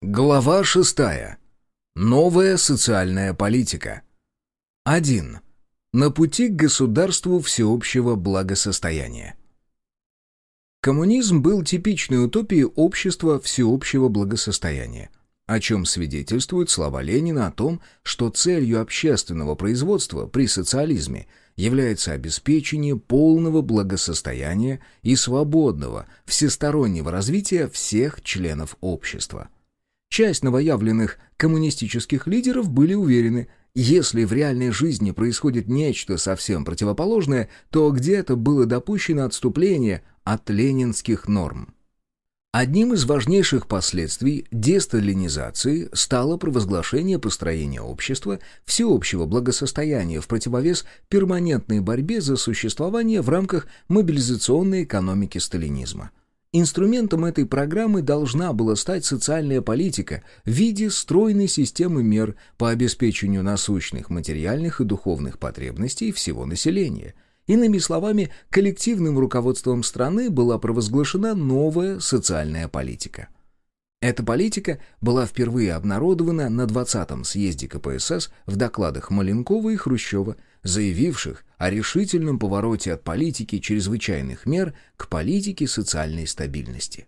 Глава шестая. Новая социальная политика. 1. На пути к государству всеобщего благосостояния. Коммунизм был типичной утопией общества всеобщего благосостояния, о чем свидетельствуют слова Ленина о том, что целью общественного производства при социализме является обеспечение полного благосостояния и свободного, всестороннего развития всех членов общества – Часть новоявленных коммунистических лидеров были уверены, если в реальной жизни происходит нечто совсем противоположное, то где-то было допущено отступление от ленинских норм. Одним из важнейших последствий десталинизации стало провозглашение построения общества всеобщего благосостояния в противовес перманентной борьбе за существование в рамках мобилизационной экономики сталинизма. Инструментом этой программы должна была стать социальная политика в виде стройной системы мер по обеспечению насущных материальных и духовных потребностей всего населения. Иными словами, коллективным руководством страны была провозглашена новая социальная политика – эта политика была впервые обнародована на 20-м съезде КПСС в докладах Маленкова и Хрущева, заявивших о решительном повороте от политики чрезвычайных мер к политике социальной стабильности.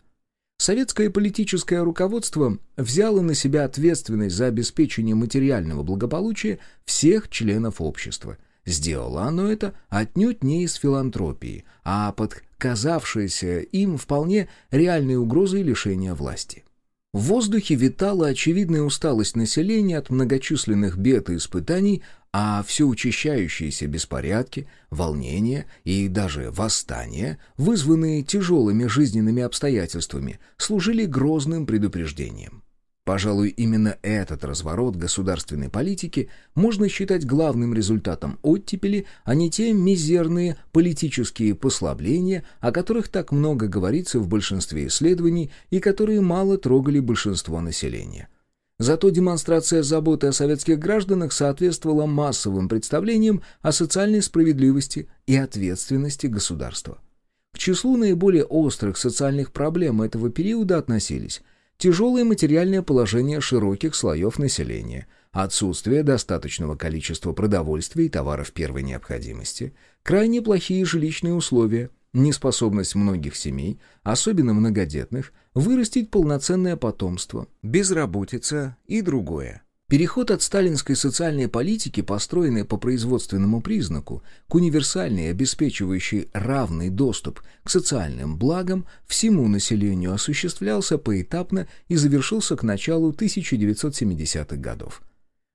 Советское политическое руководство взяло на себя ответственность за обеспечение материального благополучия всех членов общества. Сделало оно это отнюдь не из филантропии, а под казавшейся им вполне реальной угрозой лишения власти. В воздухе витала очевидная усталость населения от многочисленных бед и испытаний, а все учащающиеся беспорядки, волнения и даже восстания, вызванные тяжелыми жизненными обстоятельствами, служили грозным предупреждением. Пожалуй, именно этот разворот государственной политики можно считать главным результатом оттепели, а не те мизерные политические послабления, о которых так много говорится в большинстве исследований и которые мало трогали большинство населения. Зато демонстрация заботы о советских гражданах соответствовала массовым представлениям о социальной справедливости и ответственности государства. К числу наиболее острых социальных проблем этого периода относились тяжелое материальное положение широких слоев населения, отсутствие достаточного количества продовольствия и товаров первой необходимости, крайне плохие жилищные условия, неспособность многих семей, особенно многодетных, вырастить полноценное потомство, безработица и другое. Переход от сталинской социальной политики, построенной по производственному признаку, к универсальной, обеспечивающей равный доступ к социальным благам всему населению осуществлялся поэтапно и завершился к началу 1970-х годов.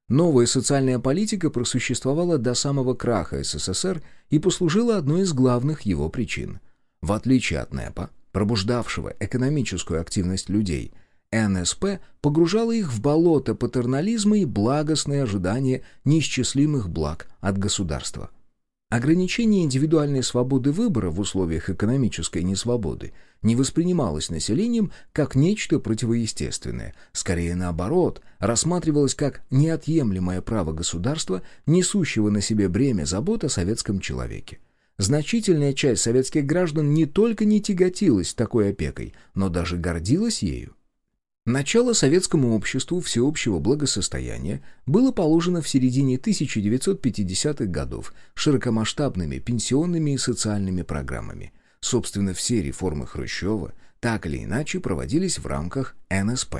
Новая социальная политика просуществовала до самого краха СССР и послужила одной из главных его причин. В отличие от НЭПа, пробуждавшего экономическую активность людей – НСП погружала их в болото патернализма и благостное ожидание неисчислимых благ от государства. Ограничение индивидуальной свободы выбора в условиях экономической несвободы не воспринималось населением как нечто противоестественное, скорее наоборот, рассматривалось как неотъемлемое право государства, несущего на себе бремя забот о советском человеке. Значительная часть советских граждан не только не тяготилась такой опекой, но даже гордилась ею. Начало советскому обществу всеобщего благосостояния было положено в середине 1950-х годов широкомасштабными пенсионными и социальными программами. Собственно, все реформы Хрущева так или иначе проводились в рамках НСП.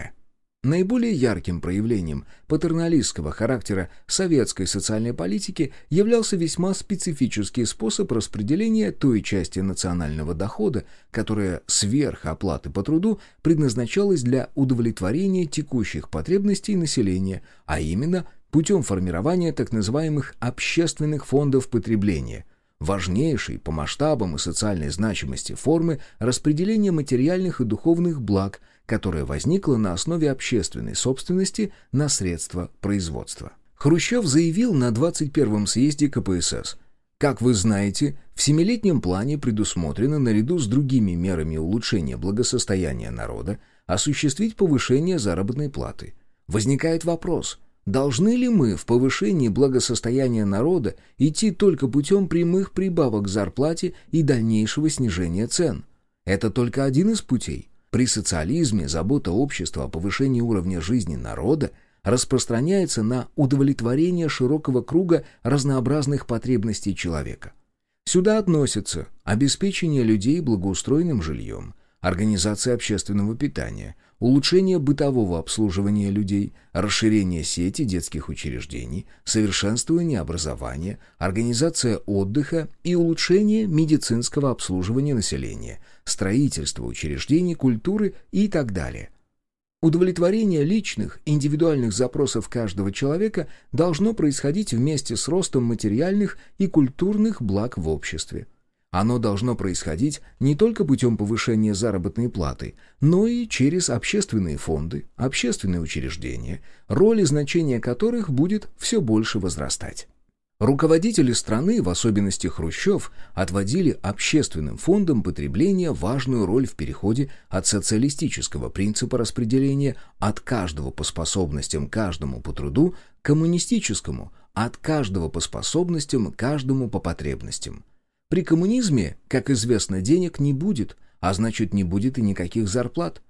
Наиболее ярким проявлением патерналистского характера советской социальной политики являлся весьма специфический способ распределения той части национального дохода, которая сверх оплаты по труду предназначалась для удовлетворения текущих потребностей населения, а именно путем формирования так называемых общественных фондов потребления – важнейшей по масштабам и социальной значимости формы распределения материальных и духовных благ – которая возникла на основе общественной собственности на средства производства. Хрущев заявил на 21-м съезде КПСС «Как вы знаете, в семилетнем плане предусмотрено наряду с другими мерами улучшения благосостояния народа осуществить повышение заработной платы. Возникает вопрос – Должны ли мы в повышении благосостояния народа идти только путем прямых прибавок к зарплате и дальнейшего снижения цен? Это только один из путей. При социализме забота общества о повышении уровня жизни народа распространяется на удовлетворение широкого круга разнообразных потребностей человека. Сюда относятся обеспечение людей благоустроенным жильем, организация общественного питания, улучшение бытового обслуживания людей, расширение сети детских учреждений, совершенствование образования, организация отдыха и улучшение медицинского обслуживания населения, строительство учреждений культуры и так далее. Удовлетворение личных, индивидуальных запросов каждого человека должно происходить вместе с ростом материальных и культурных благ в обществе. Оно должно происходить не только путем повышения заработной платы, но и через общественные фонды, общественные учреждения, роль и значение которых будет все больше возрастать. Руководители страны, в особенности Хрущев, отводили общественным фондам потребления важную роль в переходе от социалистического принципа распределения от каждого по способностям каждому по труду к коммунистическому от каждого по способностям каждому по потребностям. При коммунизме, как известно, денег не будет, а значит не будет и никаких зарплат.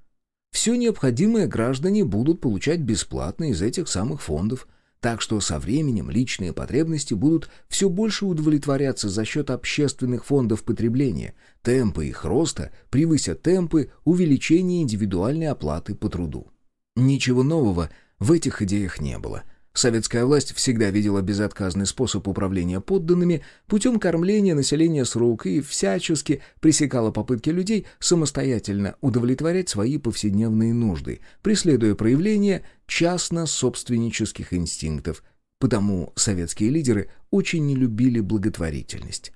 Все необходимое граждане будут получать бесплатно из этих самых фондов, так что со временем личные потребности будут все больше удовлетворяться за счет общественных фондов потребления, темпы их роста превысят темпы увеличения индивидуальной оплаты по труду. Ничего нового в этих идеях не было – Советская власть всегда видела безотказный способ управления подданными путем кормления населения с рук и всячески пресекала попытки людей самостоятельно удовлетворять свои повседневные нужды, преследуя проявление частно-собственнических инстинктов, потому советские лидеры очень не любили благотворительность.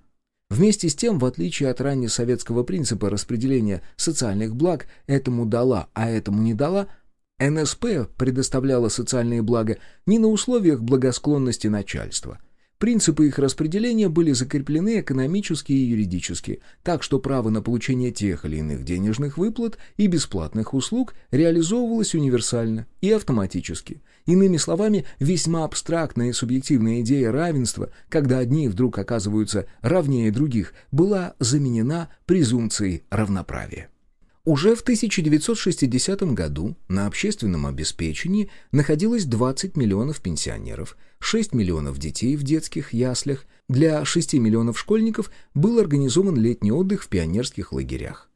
Вместе с тем, в отличие от раннесоветского принципа распределения социальных благ «этому дала, а этому не дала», НСП предоставляла социальные блага не на условиях благосклонности начальства. Принципы их распределения были закреплены экономически и юридически, так что право на получение тех или иных денежных выплат и бесплатных услуг реализовывалось универсально и автоматически. Иными словами, весьма абстрактная и субъективная идея равенства, когда одни вдруг оказываются равнее других, была заменена презумпцией равноправия. Уже в 1960 году на общественном обеспечении находилось 20 миллионов пенсионеров, 6 миллионов детей в детских яслях, для 6 миллионов школьников был организован летний отдых в пионерских лагерях.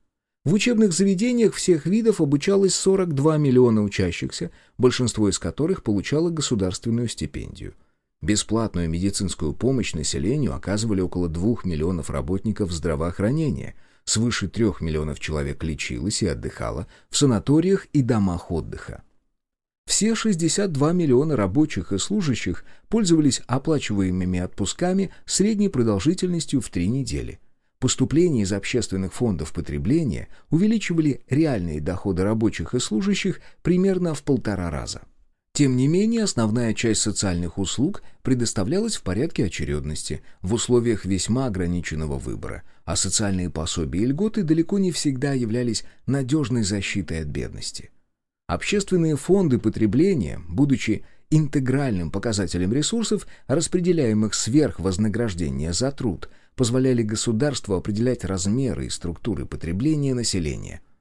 В учебных заведениях всех видов обучалось 42 миллиона учащихся, большинство из которых получало государственную стипендию. Бесплатную медицинскую помощь населению оказывали около 2 миллионов работников здравоохранения – свыше трех миллионов человек лечилось и отдыхало в санаториях и домах отдыха. Все 62 миллиона рабочих и служащих пользовались оплачиваемыми отпусками средней продолжительностью в три недели. Поступления из общественных фондов потребления увеличивали реальные доходы рабочих и служащих примерно в полтора раза. Тем не менее, основная часть социальных услуг предоставлялась в порядке очередности, в условиях весьма ограниченного выбора, а социальные пособия и льготы далеко не всегда являлись надежной защитой от бедности. Общественные фонды потребления, будучи интегральным показателем ресурсов, распределяемых сверх вознаграждения за труд, позволяли государству определять размеры и структуры потребления населения –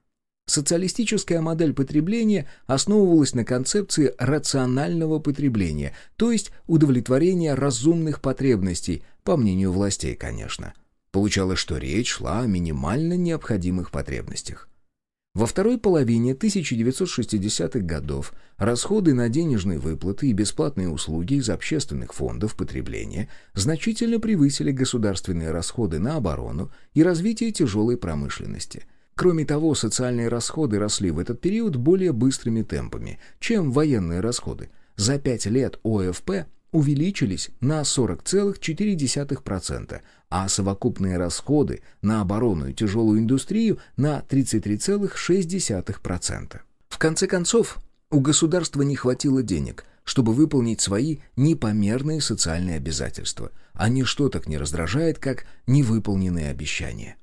Социалистическая модель потребления основывалась на концепции рационального потребления, то есть удовлетворения разумных потребностей, по мнению властей, конечно. Получалось, что речь шла о минимально необходимых потребностях. Во второй половине 1960-х годов расходы на денежные выплаты и бесплатные услуги из общественных фондов потребления значительно превысили государственные расходы на оборону и развитие тяжелой промышленности – Кроме того, социальные расходы росли в этот период более быстрыми темпами, чем военные расходы. За пять лет ОФП увеличились на 40,4%, а совокупные расходы на оборону и тяжелую индустрию на 33,6%. В конце концов, у государства не хватило денег, чтобы выполнить свои непомерные социальные обязательства, а ничто так не раздражает, как невыполненные обещания.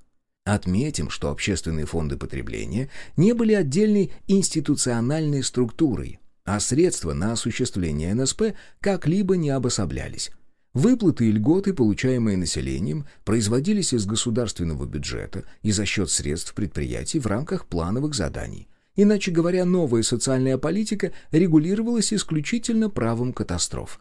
Отметим, что общественные фонды потребления не были отдельной институциональной структурой, а средства на осуществление НСП как-либо не обособлялись. Выплаты и льготы, получаемые населением, производились из государственного бюджета и за счет средств предприятий в рамках плановых заданий. Иначе говоря, новая социальная политика регулировалась исключительно правом катастроф.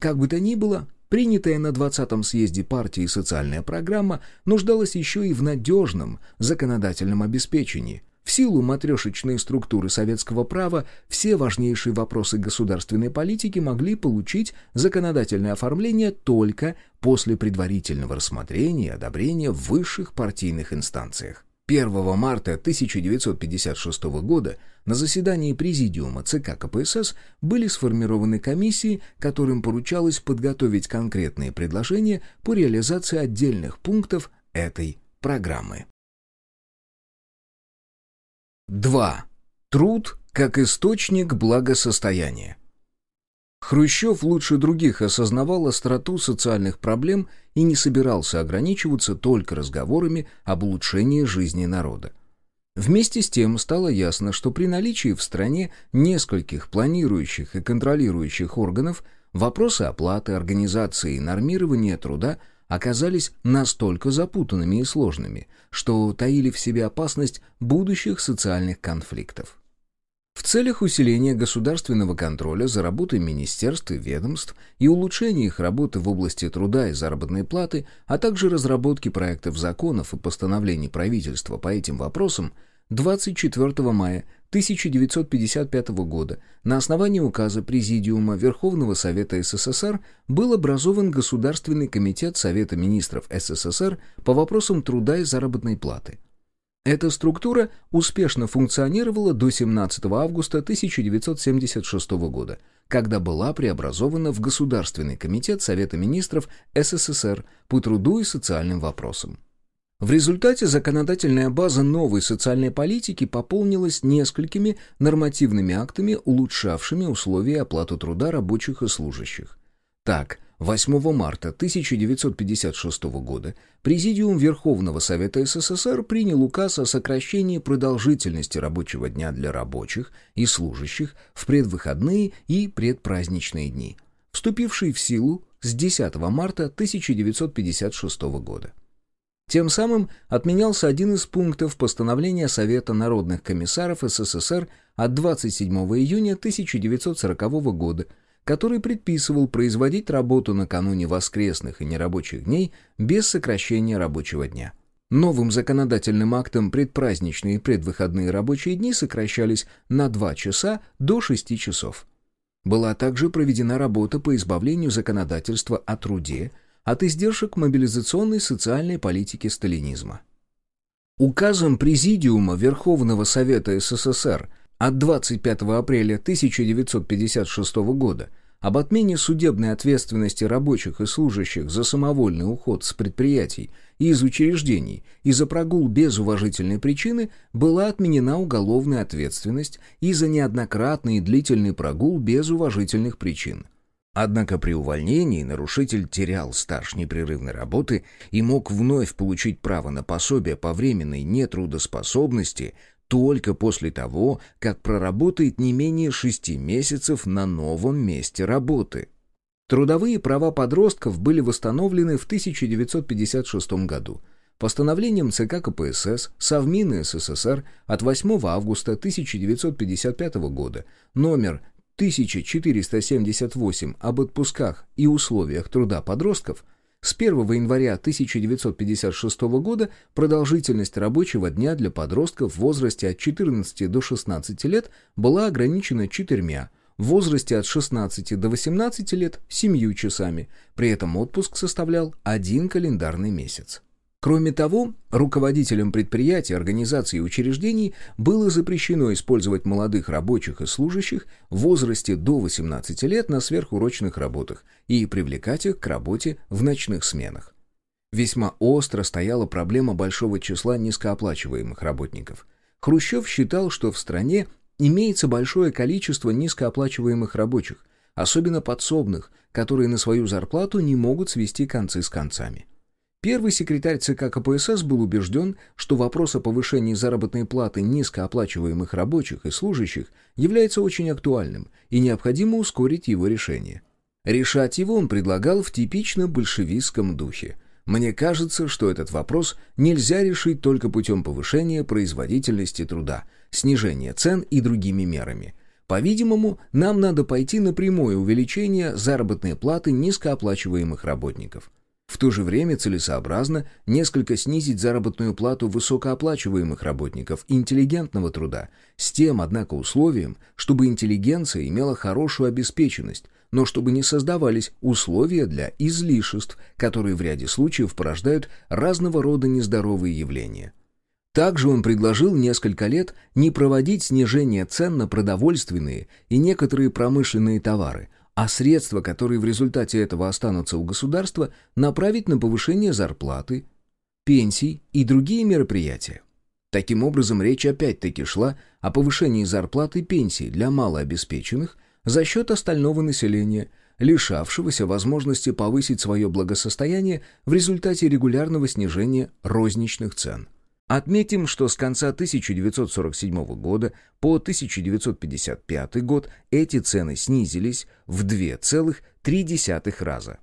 Как бы то ни было, принятая на 20-м съезде партии социальная программа нуждалась еще и в надежном законодательном обеспечении – в силу матрешечной структуры советского права все важнейшие вопросы государственной политики могли получить законодательное оформление только после предварительного рассмотрения и одобрения в высших партийных инстанциях. 1 марта 1956 года на заседании Президиума ЦК КПСС были сформированы комиссии, которым поручалось подготовить конкретные предложения по реализации отдельных пунктов этой программы. 2. Труд как источник благосостояния. Хрущев лучше других осознавал остроту социальных проблем и не собирался ограничиваться только разговорами об улучшении жизни народа. Вместе с тем стало ясно, что при наличии в стране нескольких планирующих и контролирующих органов вопросы оплаты, организации и нормирования труда – оказались настолько запутанными и сложными, что таили в себе опасность будущих социальных конфликтов. В целях усиления государственного контроля за работой министерств и ведомств и улучшения их работы в области труда и заработной платы, а также разработки проектов законов и постановлений правительства по этим вопросам, 24 мая 1955 года на основании указа Президиума Верховного Совета СССР был образован Государственный комитет Совета министров СССР по вопросам труда и заработной платы. Эта структура успешно функционировала до 17 августа 1976 года, когда была преобразована в Государственный комитет Совета министров СССР по труду и социальным вопросам. В результате законодательная база новой социальной политики пополнилась несколькими нормативными актами, улучшавшими условия оплаты труда рабочих и служащих. Так, 8 марта 1956 года Президиум Верховного Совета СССР принял указ о сокращении продолжительности рабочего дня для рабочих и служащих в предвыходные и предпраздничные дни, вступивший в силу с 10 марта 1956 года. Тем самым отменялся один из пунктов постановления Совета народных комиссаров СССР от 27 июня 1940 года, который предписывал производить работу накануне воскресных и нерабочих дней без сокращения рабочего дня. Новым законодательным актом предпраздничные и предвыходные рабочие дни сокращались на 2 часа до 6 часов. Была также проведена работа по избавлению законодательства о труде – от издержек мобилизационной социальной политики сталинизма. Указом Президиума Верховного Совета СССР от 25 апреля 1956 года об отмене судебной ответственности рабочих и служащих за самовольный уход с предприятий и из учреждений и за прогул без уважительной причины была отменена уголовная ответственность и за неоднократный и длительный прогул без уважительных причин. Однако при увольнении нарушитель терял стаж непрерывной работы и мог вновь получить право на пособие по временной нетрудоспособности только после того, как проработает не менее шести месяцев на новом месте работы. Трудовые права подростков были восстановлены в 1956 году постановлением ЦК КПСС Совмина СССР от 8 августа 1955 года номер 1478 об отпусках и условиях труда подростков, с 1 января 1956 года продолжительность рабочего дня для подростков в возрасте от 14 до 16 лет была ограничена четырьмя, в возрасте от 16 до 18 лет – 7 часами, при этом отпуск составлял один календарный месяц. Кроме того, руководителям предприятий, организаций и учреждений было запрещено использовать молодых рабочих и служащих в возрасте до 18 лет на сверхурочных работах и привлекать их к работе в ночных сменах. Весьма остро стояла проблема большого числа низкооплачиваемых работников. Хрущев считал, что в стране имеется большое количество низкооплачиваемых рабочих, особенно подсобных, которые на свою зарплату не могут свести концы с концами. Первый секретарь ЦК КПСС был убежден, что вопрос о повышении заработной платы низкооплачиваемых рабочих и служащих является очень актуальным и необходимо ускорить его решение. Решать его он предлагал в типично большевистском духе. Мне кажется, что этот вопрос нельзя решить только путем повышения производительности труда, снижения цен и другими мерами. По-видимому, нам надо пойти на прямое увеличение заработной платы низкооплачиваемых работников. В то же время целесообразно несколько снизить заработную плату высокооплачиваемых работников интеллигентного труда, с тем, однако, условием, чтобы интеллигенция имела хорошую обеспеченность, но чтобы не создавались условия для излишеств, которые в ряде случаев порождают разного рода нездоровые явления. Также он предложил несколько лет не проводить снижение цен на продовольственные и некоторые промышленные товары, а средства, которые в результате этого останутся у государства, направить на повышение зарплаты, пенсий и другие мероприятия. Таким образом, речь опять-таки шла о повышении зарплаты пенсий для малообеспеченных за счет остального населения, лишавшегося возможности повысить свое благосостояние в результате регулярного снижения розничных цен. Отметим, что с конца 1947 года по 1955 год эти цены снизились в 2,3 раза.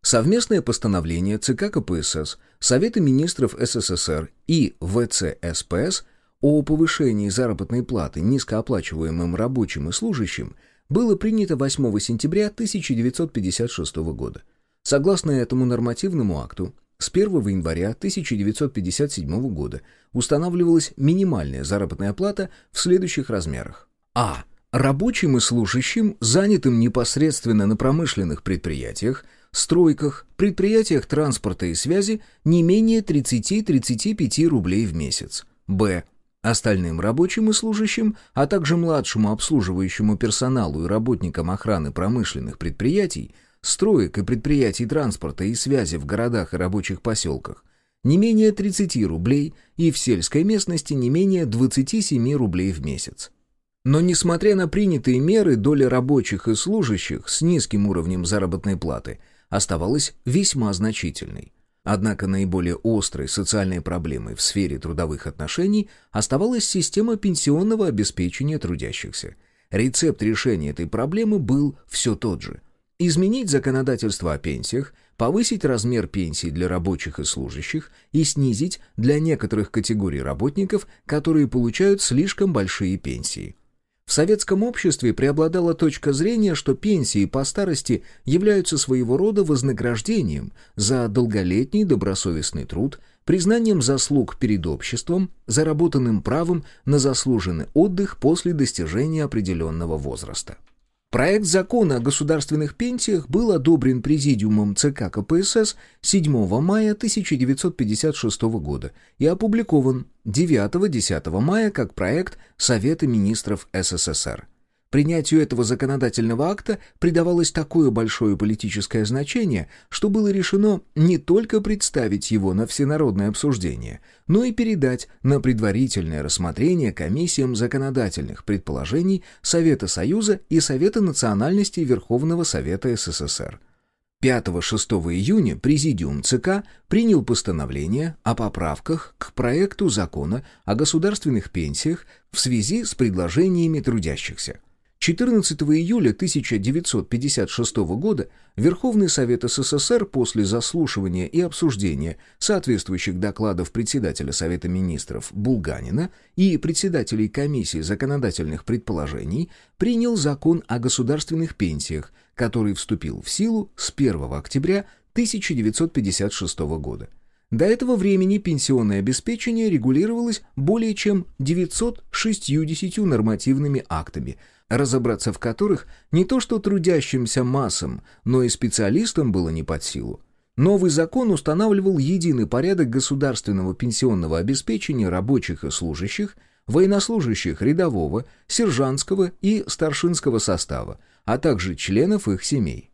Совместное постановление ЦК КПСС, Совета министров СССР и ВЦСПС о повышении заработной платы низкооплачиваемым рабочим и служащим было принято 8 сентября 1956 года. Согласно этому нормативному акту, с 1 января 1957 года устанавливалась минимальная заработная плата в следующих размерах. А. Рабочим и служащим, занятым непосредственно на промышленных предприятиях, стройках, предприятиях транспорта и связи не менее 30-35 рублей в месяц. Б. Остальным рабочим и служащим, а также младшему обслуживающему персоналу и работникам охраны промышленных предприятий – строек и предприятий транспорта и связи в городах и рабочих поселках не менее 30 рублей и в сельской местности не менее 27 рублей в месяц. Но несмотря на принятые меры, доля рабочих и служащих с низким уровнем заработной платы оставалась весьма значительной. Однако наиболее острой социальной проблемой в сфере трудовых отношений оставалась система пенсионного обеспечения трудящихся. Рецепт решения этой проблемы был все тот же – изменить законодательство о пенсиях, повысить размер пенсий для рабочих и служащих и снизить для некоторых категорий работников, которые получают слишком большие пенсии. В советском обществе преобладала точка зрения, что пенсии по старости являются своего рода вознаграждением за долголетний добросовестный труд, признанием заслуг перед обществом, заработанным правом на заслуженный отдых после достижения определенного возраста. Проект закона о государственных пенсиях был одобрен Президиумом ЦК КПСС 7 мая 1956 года и опубликован 9-10 мая как проект Совета министров СССР. Принятию этого законодательного акта придавалось такое большое политическое значение, что было решено не только представить его на всенародное обсуждение, но и передать на предварительное рассмотрение комиссиям законодательных предположений Совета Союза и Совета национальностей Верховного Совета СССР. 5-6 июня Президиум ЦК принял постановление о поправках к проекту закона о государственных пенсиях в связи с предложениями трудящихся. 14 июля 1956 года Верховный Совет СССР после заслушивания и обсуждения соответствующих докладов председателя Совета Министров Булганина и председателей Комиссии законодательных предположений принял закон о государственных пенсиях, который вступил в силу с 1 октября 1956 года. До этого времени пенсионное обеспечение регулировалось более чем 960 нормативными актами – разобраться в которых не то что трудящимся массам, но и специалистам было не под силу. Новый закон устанавливал единый порядок государственного пенсионного обеспечения рабочих и служащих, военнослужащих рядового, сержантского и старшинского состава, а также членов их семей.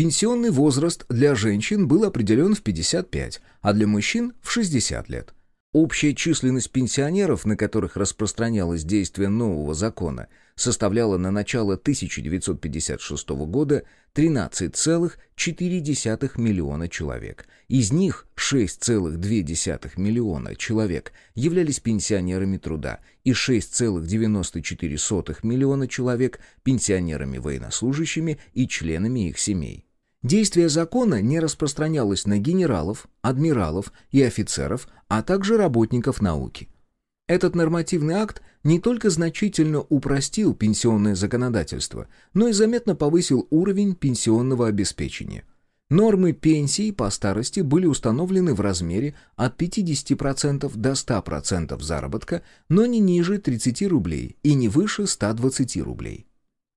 Пенсионный возраст для женщин был определен в 55, а для мужчин в 60 лет. Общая численность пенсионеров, на которых распространялось действие нового закона, составляла на начало 1956 года 13,4 миллиона человек. Из них 6,2 миллиона человек являлись пенсионерами труда и 6,94 миллиона человек пенсионерами военнослужащими и членами их семей. Действие закона не распространялось на генералов, адмиралов и офицеров, а также работников науки. Этот нормативный акт не только значительно упростил пенсионное законодательство, но и заметно повысил уровень пенсионного обеспечения. Нормы пенсий по старости были установлены в размере от 50% до 100% заработка, но не ниже 30 рублей и не выше 120 рублей.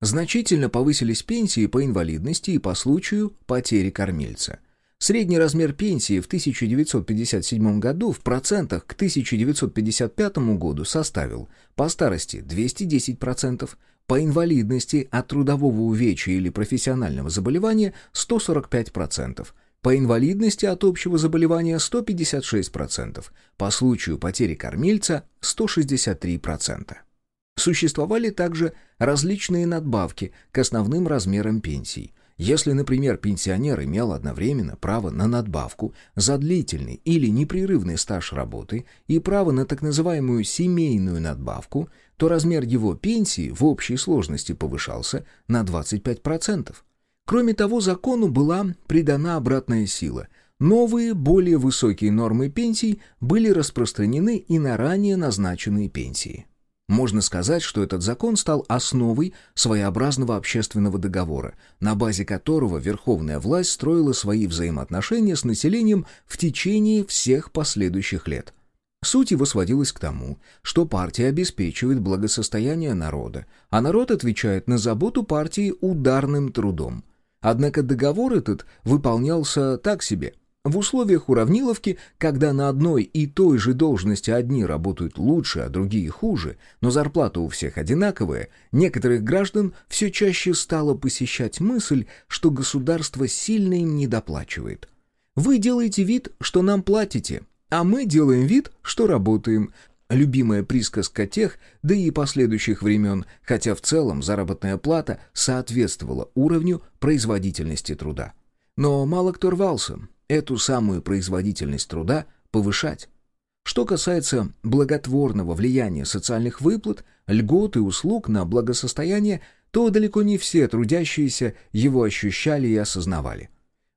Значительно повысились пенсии по инвалидности и по случаю потери кормильца. Средний размер пенсии в 1957 году в процентах к 1955 году составил по старости 210%, по инвалидности от трудового увечья или профессионального заболевания 145%, по инвалидности от общего заболевания 156%, по случаю потери кормильца 163%. Существовали также различные надбавки к основным размерам пенсий. Если, например, пенсионер имел одновременно право на надбавку за длительный или непрерывный стаж работы и право на так называемую семейную надбавку, то размер его пенсии в общей сложности повышался на 25%. Кроме того, закону была придана обратная сила. Новые, более высокие нормы пенсий были распространены и на ранее назначенные пенсии. Можно сказать, что этот закон стал основой своеобразного общественного договора, на базе которого верховная власть строила свои взаимоотношения с населением в течение всех последующих лет. Суть его сводилась к тому, что партия обеспечивает благосостояние народа, а народ отвечает на заботу партии ударным трудом. Однако договор этот выполнялся так себе – в условиях уравниловки, когда на одной и той же должности одни работают лучше, а другие хуже, но зарплата у всех одинаковая, некоторых граждан все чаще стало посещать мысль, что государство сильно им недоплачивает. Вы делаете вид, что нам платите, а мы делаем вид, что работаем. Любимая присказка тех, да и последующих времен, хотя в целом заработная плата соответствовала уровню производительности труда. Но мало кто рвался, эту самую производительность труда повышать. Что касается благотворного влияния социальных выплат, льгот и услуг на благосостояние, то далеко не все трудящиеся его ощущали и осознавали.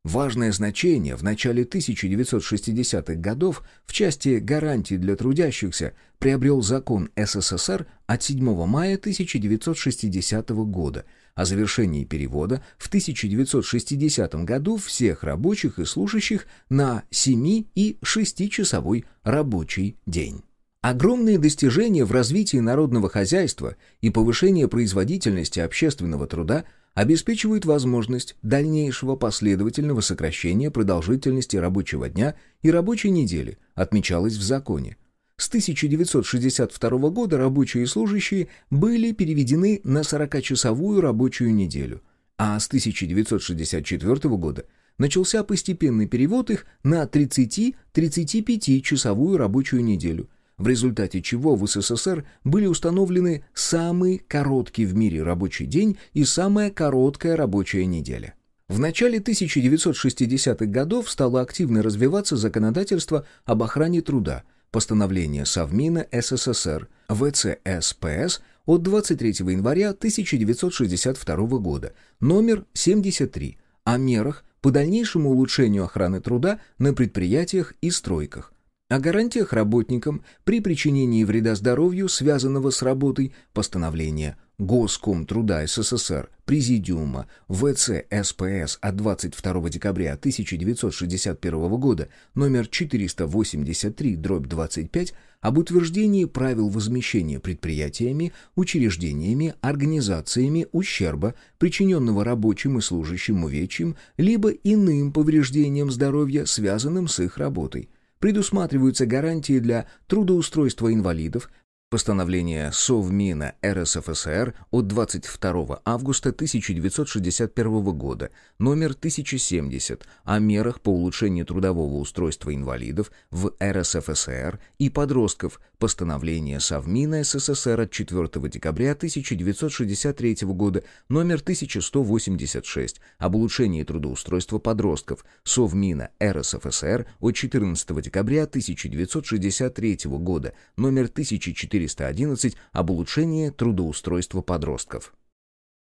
Важное значение в начале 1960-х годов в части гарантий для трудящихся приобрел закон СССР от 7 мая 1960 года о завершении перевода в 1960 году всех рабочих и служащих на 7- и 6-часовой рабочий день. Огромные достижения в развитии народного хозяйства и повышение производительности общественного труда обеспечивают возможность дальнейшего последовательного сокращения продолжительности рабочего дня и рабочей недели, отмечалось в законе. С 1962 года рабочие и служащие были переведены на 40-часовую рабочую неделю, а с 1964 года начался постепенный перевод их на 30-35-часовую рабочую неделю, в результате чего в СССР были установлены самый короткий в мире рабочий день и самая короткая рабочая неделя. В начале 1960-х годов стало активно развиваться законодательство об охране труда – постановление Совмина СССР ВЦСПС от 23 января 1962 года, номер 73, о мерах по дальнейшему улучшению охраны труда на предприятиях и стройках, о гарантиях работникам при причинении вреда здоровью, связанного с работой, постановление Госком труда СССР, Президиума ВЦ СПС от 22 декабря 1961 года номер 483-25 об утверждении правил возмещения предприятиями, учреждениями, организациями ущерба, причиненного рабочим и служащим увечьям, либо иным повреждением здоровья, связанным с их работой. Предусматриваются гарантии для трудоустройства инвалидов, Постановление Совмина РСФСР от 22 августа 1961 года, номер 1070, о мерах по улучшению трудового устройства инвалидов в РСФСР и подростков, постановление Совмина СССР от 4 декабря 1963 года, номер 1186, об улучшении трудоустройства подростков, Совмина РСФСР от 14 декабря 1963 года, номер 1400 411 об улучшении трудоустройства подростков.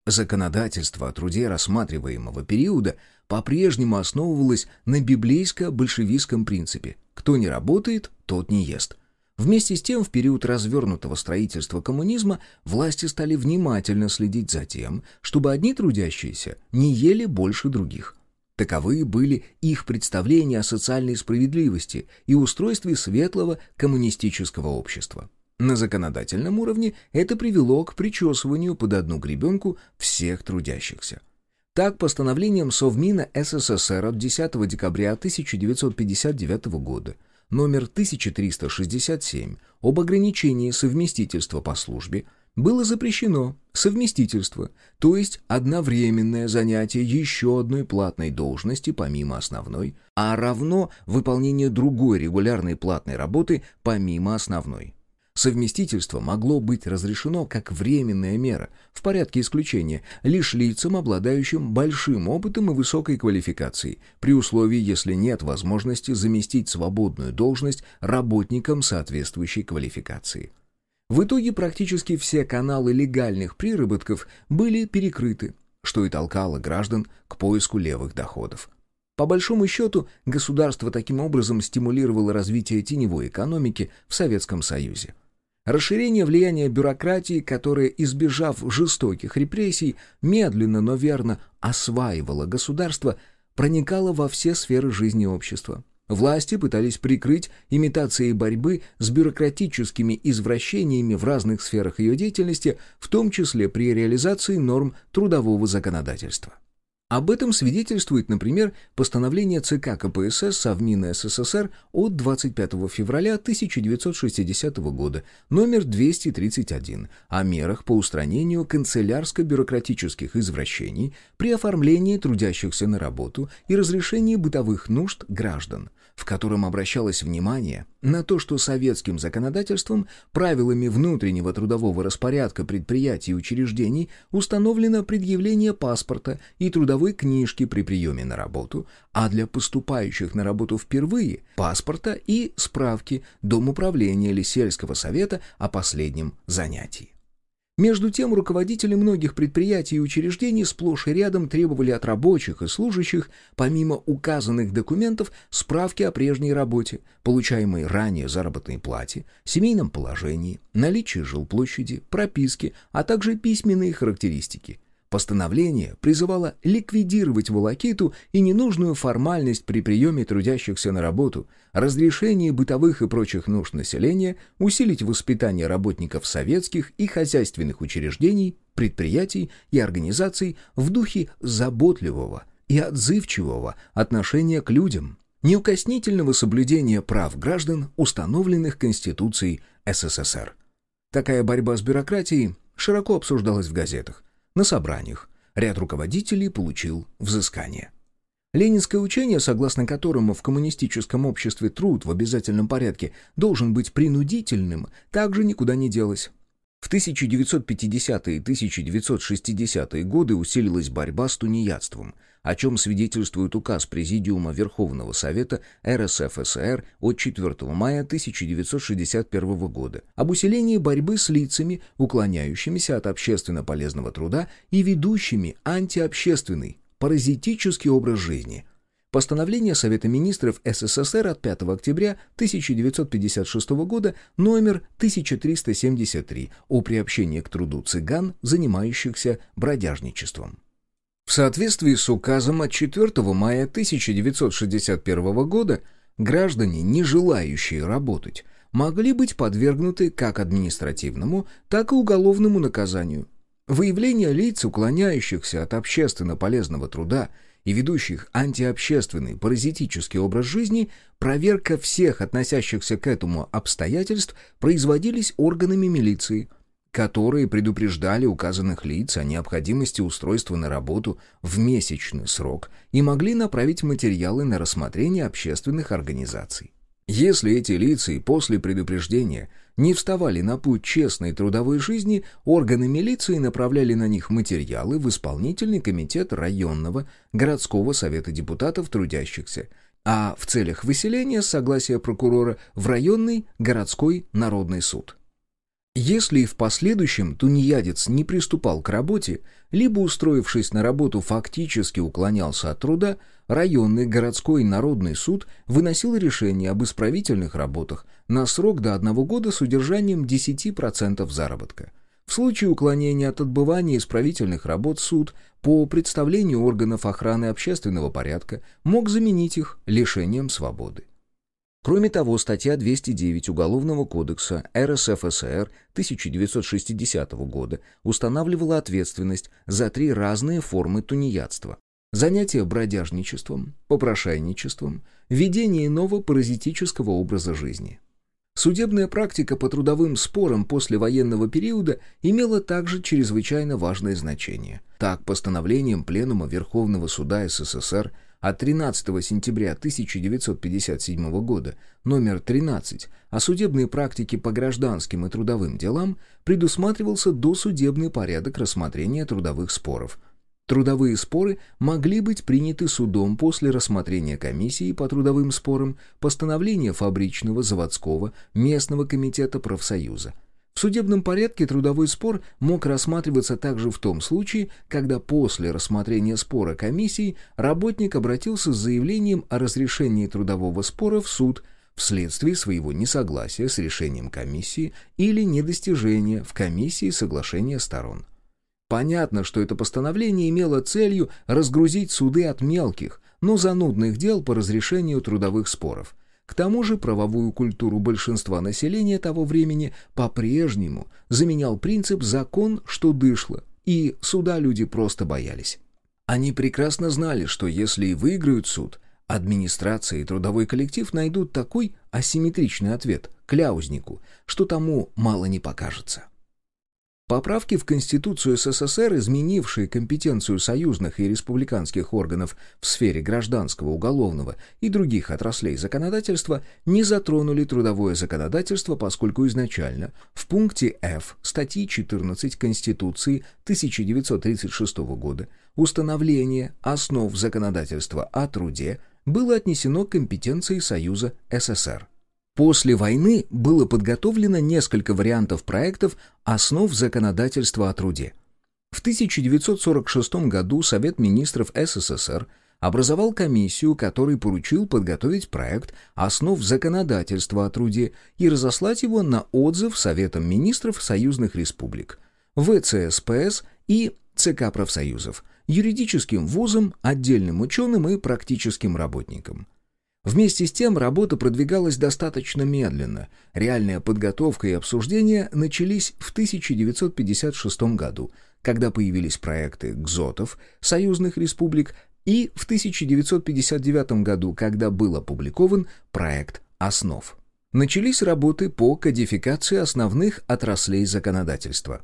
Законодательство о труде рассматриваемого периода по-прежнему основывалось на библейско-большевистском принципе «кто не работает, тот не ест». Вместе с тем, в период развернутого строительства коммунизма власти стали внимательно следить за тем, чтобы одни трудящиеся не ели больше других. Таковы были их представления о социальной справедливости и устройстве светлого коммунистического общества. На законодательном уровне это привело к причесыванию под одну гребенку всех трудящихся. Так, постановлением Совмина СССР от 10 декабря 1959 года номер 1367 об ограничении совместительства по службе было запрещено совместительство, то есть одновременное занятие еще одной платной должности помимо основной, а равно выполнение другой регулярной платной работы помимо основной. Совместительство могло быть разрешено как временная мера, в порядке исключения, лишь лицам, обладающим большим опытом и высокой квалификацией, при условии, если нет возможности заместить свободную должность работникам соответствующей квалификации. В итоге практически все каналы легальных приработков были перекрыты, что и толкало граждан к поиску левых доходов. По большому счету, государство таким образом стимулировало развитие теневой экономики в Советском Союзе. Расширение влияния бюрократии, которая, избежав жестоких репрессий, медленно, но верно осваивала государство, проникало во все сферы жизни общества. Власти пытались прикрыть имитацией борьбы с бюрократическими извращениями в разных сферах ее деятельности, в том числе при реализации норм трудового законодательства. Об этом свидетельствует, например, постановление ЦК КПСС Совмина СССР от 25 февраля 1960 года, номер 231, о мерах по устранению канцелярско-бюрократических извращений при оформлении трудящихся на работу и разрешении бытовых нужд граждан – в котором обращалось внимание на то, что советским законодательством, правилами внутреннего трудового распорядка предприятий и учреждений установлено предъявление паспорта и трудовой книжки при приеме на работу, а для поступающих на работу впервые – паспорта и справки Домуправления или сельского совета о последнем занятии. Между тем, руководители многих предприятий и учреждений сплошь и рядом требовали от рабочих и служащих, помимо указанных документов, справки о прежней работе, получаемой ранее заработной плате, семейном положении, наличии жилплощади, прописке, а также письменные характеристики – Постановление призывало ликвидировать волокиту и ненужную формальность при приеме трудящихся на работу, разрешении бытовых и прочих нужд населения, усилить воспитание работников советских и хозяйственных учреждений, предприятий и организаций в духе заботливого и отзывчивого отношения к людям, неукоснительного соблюдения прав граждан, установленных Конституцией СССР. Такая борьба с бюрократией широко обсуждалась в газетах, на собраниях ряд руководителей получил взыскание. Ленинское учение, согласно которому в коммунистическом обществе труд в обязательном порядке должен быть принудительным, также никуда не делось. В 1950-е и 1960-е годы усилилась борьба с тунеядством, о чем свидетельствует указ Президиума Верховного Совета РСФСР от 4 мая 1961 года об усилении борьбы с лицами, уклоняющимися от общественно полезного труда и ведущими антиобщественный, паразитический образ жизни – Постановление Совета министров СССР от 5 октября 1956 года номер 1373 о приобщении к труду цыган, занимающихся бродяжничеством. В соответствии с указом от 4 мая 1961 года граждане, не желающие работать, могли быть подвергнуты как административному, так и уголовному наказанию. Выявление лиц, уклоняющихся от общественно полезного труда и ведущих антиобщественный паразитический образ жизни, проверка всех относящихся к этому обстоятельств производились органами милиции, которые предупреждали указанных лиц о необходимости устройства на работу в месячный срок и могли направить материалы на рассмотрение общественных организаций. Если эти лица и после предупреждения не вставали на путь честной трудовой жизни, органы милиции направляли на них материалы в исполнительный комитет районного городского совета депутатов трудящихся, а в целях выселения с согласия прокурора в районный городской народный суд. Если и в последующем тунеядец не приступал к работе, либо, устроившись на работу, фактически уклонялся от труда, районный городской народный суд выносил решение об исправительных работах на срок до одного года с удержанием 10% заработка. В случае уклонения от отбывания исправительных работ суд по представлению органов охраны общественного порядка мог заменить их лишением свободы. Кроме того, статья 209 Уголовного кодекса РСФСР 1960 года устанавливала ответственность за три разные формы тунеядства. Занятие бродяжничеством, попрошайничеством, ведение иного паразитического образа жизни. Судебная практика по трудовым спорам после военного периода имела также чрезвычайно важное значение. Так, постановлением Пленума Верховного Суда СССР – от 13 сентября 1957 года номер 13 о судебной практике по гражданским и трудовым делам предусматривался досудебный порядок рассмотрения трудовых споров. Трудовые споры могли быть приняты судом после рассмотрения комиссии по трудовым спорам, постановления фабричного, заводского, местного комитета профсоюза – в судебном порядке трудовой спор мог рассматриваться также в том случае, когда после рассмотрения спора комиссией работник обратился с заявлением о разрешении трудового спора в суд вследствие своего несогласия с решением комиссии или недостижения в комиссии соглашения сторон. Понятно, что это постановление имело целью разгрузить суды от мелких, но занудных дел по разрешению трудовых споров – к тому же правовую культуру большинства населения того времени по-прежнему заменял принцип «закон, что дышло», и суда люди просто боялись. Они прекрасно знали, что если и выиграют суд, администрация и трудовой коллектив найдут такой асимметричный ответ кляузнику, что тому мало не покажется. Поправки в Конституцию СССР, изменившие компетенцию союзных и республиканских органов в сфере гражданского, уголовного и других отраслей законодательства, не затронули трудовое законодательство, поскольку изначально в пункте F статьи 14 Конституции 1936 года установление основ законодательства о труде было отнесено к компетенции Союза СССР. После войны было подготовлено несколько вариантов проектов основ законодательства о труде. В 1946 году Совет министров СССР образовал комиссию, которой поручил подготовить проект основ законодательства о труде и разослать его на отзыв Советам министров союзных республик, ВЦСПС и ЦК профсоюзов, юридическим вузам, отдельным ученым и практическим работникам. Вместе с тем работа продвигалась достаточно медленно. Реальная подготовка и обсуждение начались в 1956 году, когда появились проекты ГЗОТов, союзных республик, и в 1959 году, когда был опубликован проект «Основ». Начались работы по кодификации основных отраслей законодательства.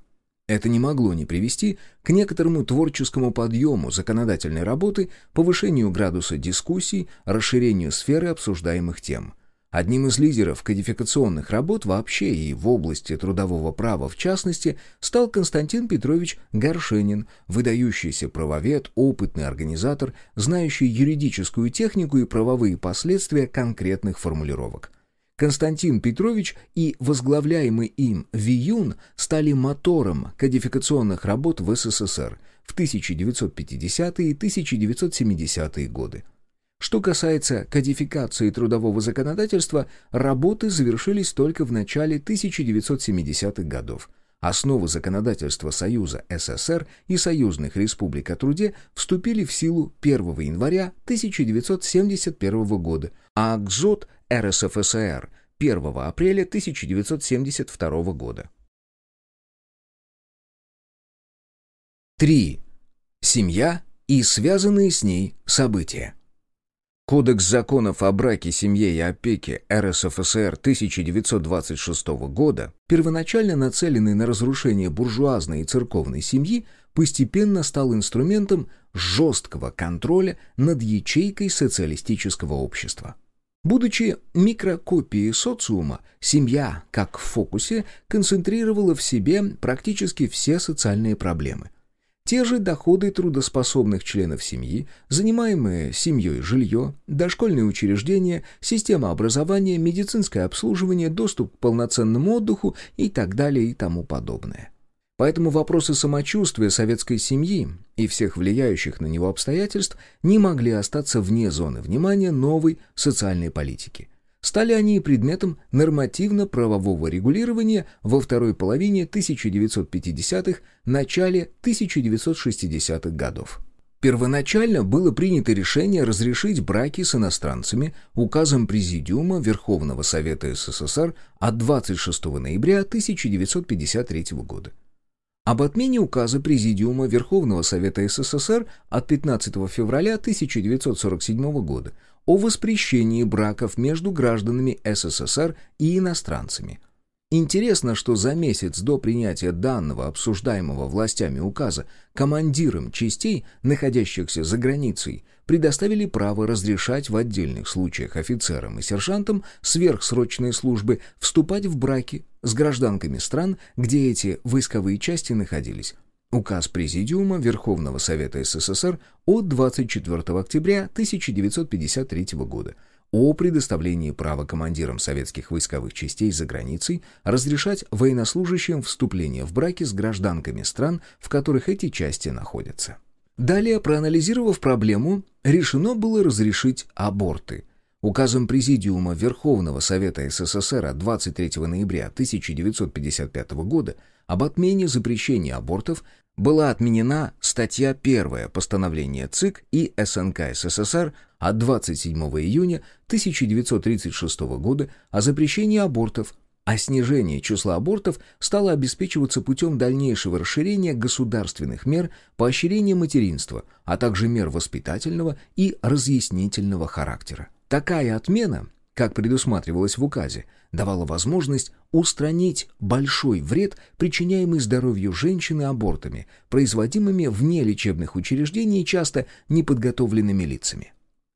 Это не могло не привести к некоторому творческому подъему законодательной работы, повышению градуса дискуссий, расширению сферы обсуждаемых тем. Одним из лидеров кодификационных работ вообще и в области трудового права в частности стал Константин Петрович Горшенин, выдающийся правовед, опытный организатор, знающий юридическую технику и правовые последствия конкретных формулировок – Константин Петрович и возглавляемый им ВИЮН стали мотором кодификационных работ в СССР в 1950-е и 1970-е годы. Что касается кодификации трудового законодательства, работы завершились только в начале 1970-х годов. Основы законодательства Союза СССР и союзных республик о труде вступили в силу 1 января 1971 года, а ГЗОТ РСФСР 1 апреля 1972 года. 3. Семья и связанные с ней события. Кодекс законов о браке, семье и опеке РСФСР 1926 года, первоначально нацеленный на разрушение буржуазной и церковной семьи, постепенно стал инструментом жесткого контроля над ячейкой социалистического общества. Будучи микрокопией социума, семья, как в фокусе, концентрировала в себе практически все социальные проблемы. Те же доходы трудоспособных членов семьи, занимаемые семьей жилье, дошкольные учреждения, система образования, медицинское обслуживание, доступ к полноценному отдыху и так далее и тому подобное. Поэтому вопросы самочувствия советской семьи и всех влияющих на него обстоятельств не могли остаться вне зоны внимания новой социальной политики. Стали они предметом нормативно-правового регулирования во второй половине 1950-х, начале 1960-х годов. Первоначально было принято решение разрешить браки с иностранцами указом Президиума Верховного Совета СССР от 26 ноября 1953 года об отмене указа Президиума Верховного Совета СССР от 15 февраля 1947 года о воспрещении браков между гражданами СССР и иностранцами. Интересно, что за месяц до принятия данного обсуждаемого властями указа командирам частей, находящихся за границей, предоставили право разрешать в отдельных случаях офицерам и сержантам сверхсрочной службы вступать в браки с гражданками стран, где эти войсковые части находились. Указ Президиума Верховного Совета СССР от 24 октября 1953 года о предоставлении права командирам советских войсковых частей за границей разрешать военнослужащим вступление в браки с гражданками стран, в которых эти части находятся. Далее, проанализировав проблему, решено было разрешить аборты. Указом Президиума Верховного Совета СССР от 23 ноября 1955 года об отмене запрещения абортов была отменена статья 1 постановления ЦИК и СНК СССР от 27 июня 1936 года о запрещении абортов а снижение числа абортов стало обеспечиваться путем дальнейшего расширения государственных мер поощрения материнства, а также мер воспитательного и разъяснительного характера. Такая отмена, как предусматривалось в указе, давала возможность устранить большой вред, причиняемый здоровью женщины абортами, производимыми вне лечебных учреждений часто неподготовленными лицами.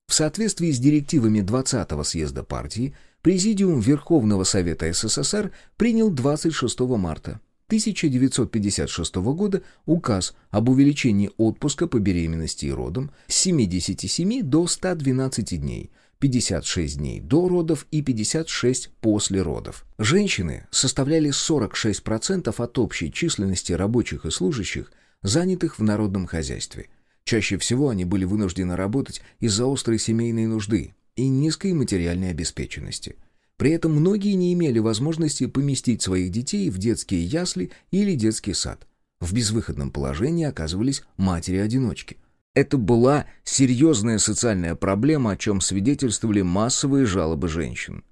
В соответствии с директивами 20-го съезда партии, Президиум Верховного Совета СССР принял 26 марта 1956 года указ об увеличении отпуска по беременности и родам с 77 до 112 дней, 56 дней до родов и 56 после родов. Женщины составляли 46% от общей численности рабочих и служащих, занятых в народном хозяйстве. Чаще всего они были вынуждены работать из-за острой семейной нужды, и низкой материальной обеспеченности. При этом многие не имели возможности поместить своих детей в детские ясли или детский сад. В безвыходном положении оказывались матери-одиночки. Это была серьезная социальная проблема, о чем свидетельствовали массовые жалобы женщин.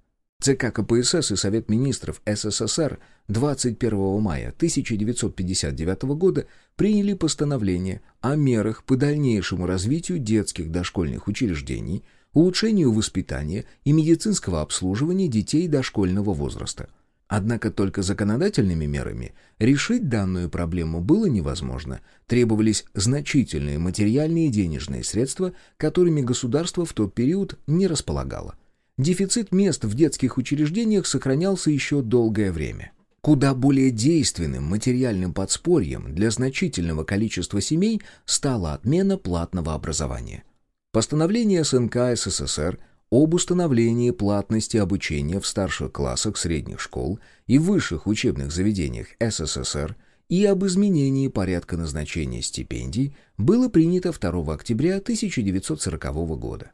ЦК КПСС и Совет министров СССР 21 мая 1959 года приняли постановление о мерах по дальнейшему развитию детских дошкольных учреждений – улучшению воспитания и медицинского обслуживания детей дошкольного возраста. Однако только законодательными мерами решить данную проблему было невозможно. Требовались значительные материальные и денежные средства, которыми государство в тот период не располагало. Дефицит мест в детских учреждениях сохранялся еще долгое время. Куда более действенным материальным подспорьем для значительного количества семей стала отмена платного образования – Постановление СНК СССР об установлении платности обучения в старших классах средних школ и высших учебных заведениях СССР и об изменении порядка назначения стипендий было принято 2 октября 1940 года.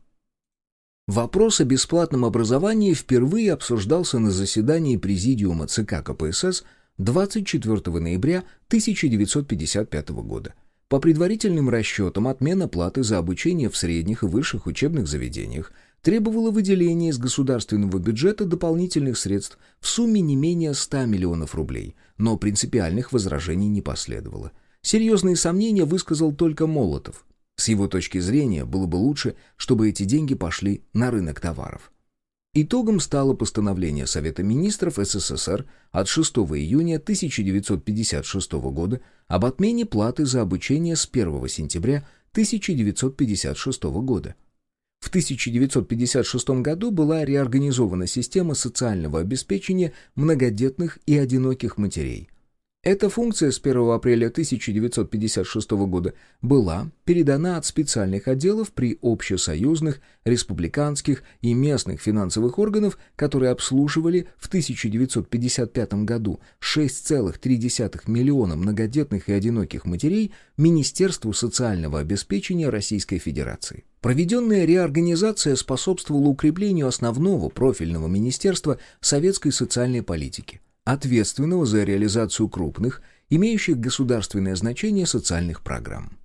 Вопрос о бесплатном образовании впервые обсуждался на заседании Президиума ЦК КПСС 24 ноября 1955 года. По предварительным расчетам, отмена платы за обучение в средних и высших учебных заведениях требовала выделения из государственного бюджета дополнительных средств в сумме не менее 100 миллионов рублей, но принципиальных возражений не последовало. Серьезные сомнения высказал только Молотов. С его точки зрения было бы лучше, чтобы эти деньги пошли на рынок товаров. Итогом стало постановление Совета министров СССР от 6 июня 1956 года об отмене платы за обучение с 1 сентября 1956 года. В 1956 году была реорганизована система социального обеспечения многодетных и одиноких матерей – эта функция с 1 апреля 1956 года была передана от специальных отделов при общесоюзных, республиканских и местных финансовых органов, которые обслуживали в 1955 году 6,3 миллиона многодетных и одиноких матерей Министерству социального обеспечения Российской Федерации. Проведенная реорганизация способствовала укреплению основного профильного министерства советской социальной политики – ответственного за реализацию крупных, имеющих государственное значение социальных программ.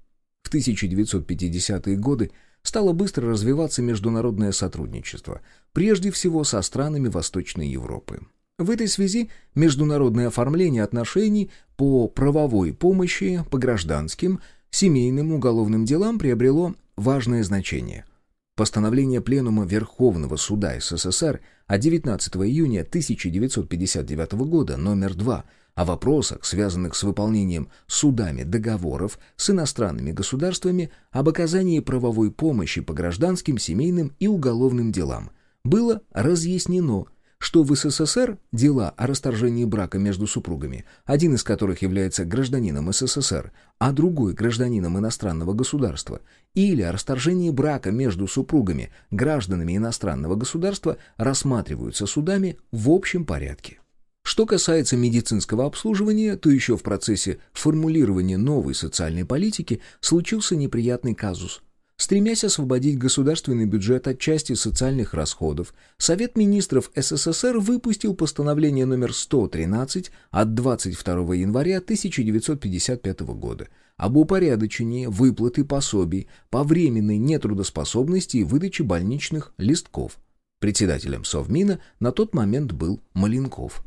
В 1950-е годы стало быстро развиваться международное сотрудничество, прежде всего со странами Восточной Европы. В этой связи международное оформление отношений по правовой помощи по гражданским, семейным уголовным делам приобрело важное значение – Постановление Пленума Верховного Суда СССР от 19 июня 1959 года номер 2 о вопросах, связанных с выполнением судами договоров с иностранными государствами об оказании правовой помощи по гражданским, семейным и уголовным делам, было разъяснено что в СССР дела о расторжении брака между супругами, один из которых является гражданином СССР, а другой гражданином иностранного государства, или о расторжении брака между супругами, гражданами иностранного государства, рассматриваются судами в общем порядке. Что касается медицинского обслуживания, то еще в процессе формулирования новой социальной политики случился неприятный казус. Стремясь освободить государственный бюджет от части социальных расходов, Совет министров СССР выпустил постановление номер 113 от 22 января 1955 года об упорядочении выплаты пособий по временной нетрудоспособности и выдаче больничных листков. Председателем Совмина на тот момент был Маленков.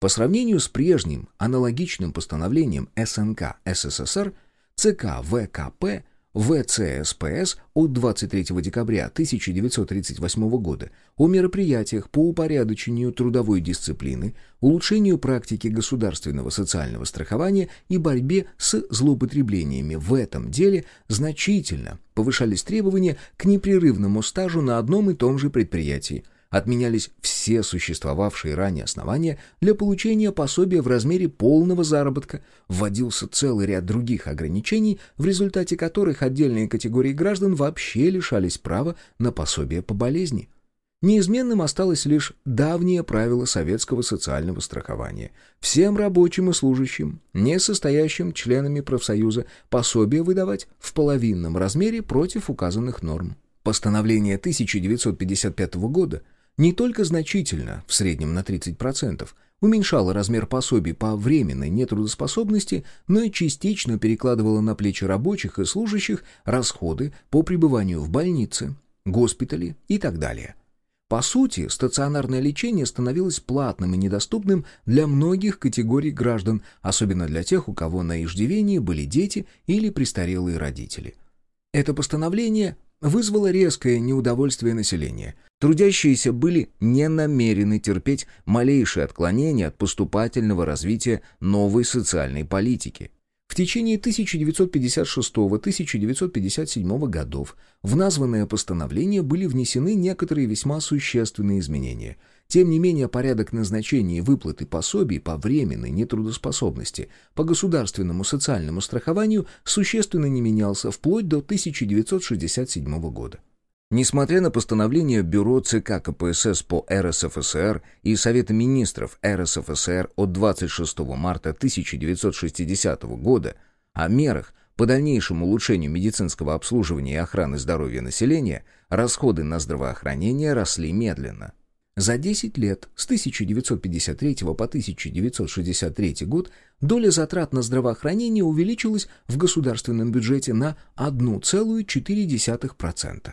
По сравнению с прежним аналогичным постановлением СНК СССР, ЦК ВКП ВЦСПС от 23 декабря 1938 года о мероприятиях по упорядочению трудовой дисциплины, улучшению практики государственного социального страхования и борьбе с злоупотреблениями. В этом деле значительно повышались требования к непрерывному стажу на одном и том же предприятии – отменялись все существовавшие ранее основания для получения пособия в размере полного заработка, вводился целый ряд других ограничений, в результате которых отдельные категории граждан вообще лишались права на пособие по болезни. Неизменным осталось лишь давнее правило советского социального страхования. Всем рабочим и служащим, не состоящим членами профсоюза, пособие выдавать в половинном размере против указанных норм. Постановление 1955 года – не только значительно, в среднем на 30%, уменьшала размер пособий по временной нетрудоспособности, но и частично перекладывала на плечи рабочих и служащих расходы по пребыванию в больнице, госпитале и так далее. По сути, стационарное лечение становилось платным и недоступным для многих категорий граждан, особенно для тех, у кого на иждивении были дети или престарелые родители. Это постановление вызвало резкое неудовольствие населения. Трудящиеся были не намерены терпеть малейшие отклонения от поступательного развития новой социальной политики. В течение 1956-1957 годов в названное постановление были внесены некоторые весьма существенные изменения – тем не менее, порядок назначения выплаты пособий по временной нетрудоспособности по государственному социальному страхованию существенно не менялся вплоть до 1967 года. Несмотря на постановление Бюро ЦК КПСС по РСФСР и Совета министров РСФСР от 26 марта 1960 года о мерах по дальнейшему улучшению медицинского обслуживания и охраны здоровья населения, расходы на здравоохранение росли медленно. За 10 лет, с 1953 по 1963 год, доля затрат на здравоохранение увеличилась в государственном бюджете на 1,4%.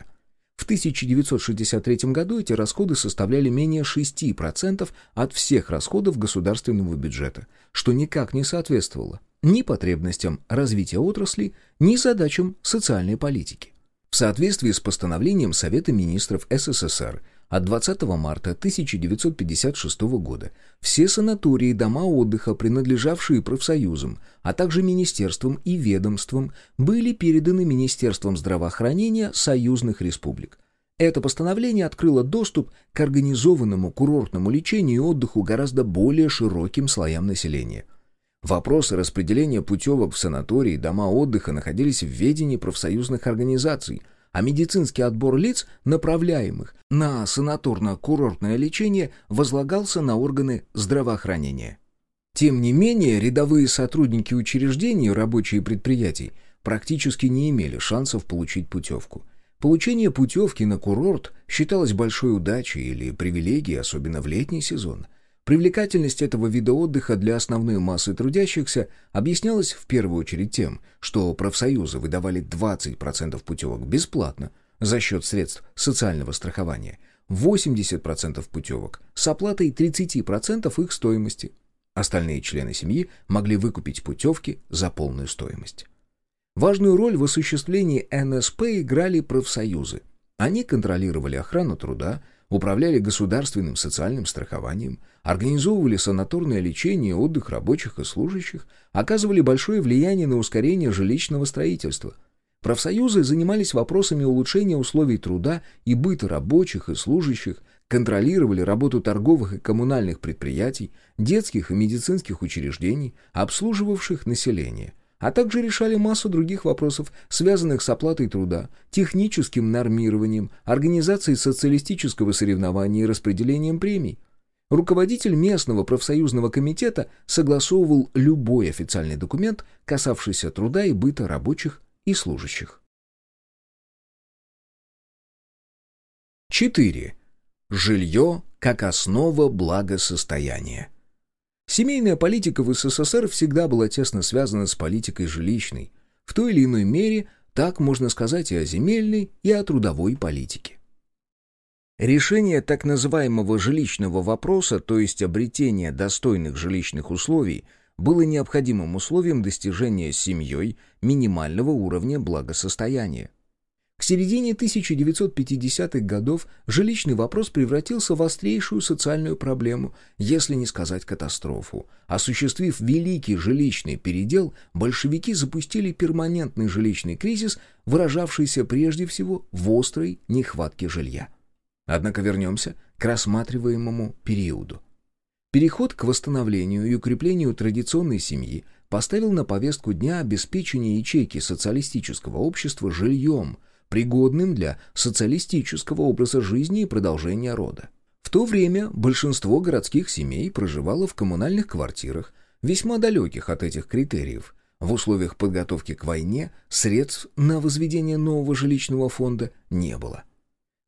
В 1963 году эти расходы составляли менее 6% от всех расходов государственного бюджета, что никак не соответствовало ни потребностям развития отрасли, ни задачам социальной политики. В соответствии с постановлением Совета министров СССР от 20 марта 1956 года все санатории и дома отдыха, принадлежавшие профсоюзам, а также министерствам и ведомствам, были переданы Министерством здравоохранения союзных республик. Это постановление открыло доступ к организованному курортному лечению и отдыху гораздо более широким слоям населения. Вопросы распределения путевок в санатории и дома отдыха находились в ведении профсоюзных организаций – а медицинский отбор лиц, направляемых на санаторно-курортное лечение, возлагался на органы здравоохранения. Тем не менее, рядовые сотрудники учреждений, рабочие предприятий, практически не имели шансов получить путевку. Получение путевки на курорт считалось большой удачей или привилегией, особенно в летний сезон – Привлекательность этого вида отдыха для основной массы трудящихся объяснялась в первую очередь тем, что профсоюзы выдавали 20% путевок бесплатно за счет средств социального страхования, 80% путевок с оплатой 30% их стоимости. Остальные члены семьи могли выкупить путевки за полную стоимость. Важную роль в осуществлении НСП играли профсоюзы. Они контролировали охрану труда, управляли государственным социальным страхованием, организовывали санаторное лечение отдых рабочих и служащих, оказывали большое влияние на ускорение жилищного строительства. Профсоюзы занимались вопросами улучшения условий труда и быта рабочих и служащих, контролировали работу торговых и коммунальных предприятий, детских и медицинских учреждений, обслуживавших население – а также решали массу других вопросов, связанных с оплатой труда, техническим нормированием, организацией социалистического соревнования и распределением премий. Руководитель местного профсоюзного комитета согласовывал любой официальный документ, касавшийся труда и быта рабочих и служащих. 4. Жилье как основа благосостояния. Семейная политика в СССР всегда была тесно связана с политикой жилищной. В той или иной мере так можно сказать и о земельной, и о трудовой политике. Решение так называемого жилищного вопроса, то есть обретение достойных жилищных условий, было необходимым условием достижения семьей минимального уровня благосостояния. К середине 1950-х годов жилищный вопрос превратился в острейшую социальную проблему, если не сказать катастрофу. Осуществив великий жилищный передел, большевики запустили перманентный жилищный кризис, выражавшийся прежде всего в острой нехватке жилья. Однако вернемся к рассматриваемому периоду. Переход к восстановлению и укреплению традиционной семьи поставил на повестку дня обеспечение ячейки социалистического общества жильем – пригодным для социалистического образа жизни и продолжения рода. В то время большинство городских семей проживало в коммунальных квартирах, весьма далеких от этих критериев. В условиях подготовки к войне средств на возведение нового жилищного фонда не было.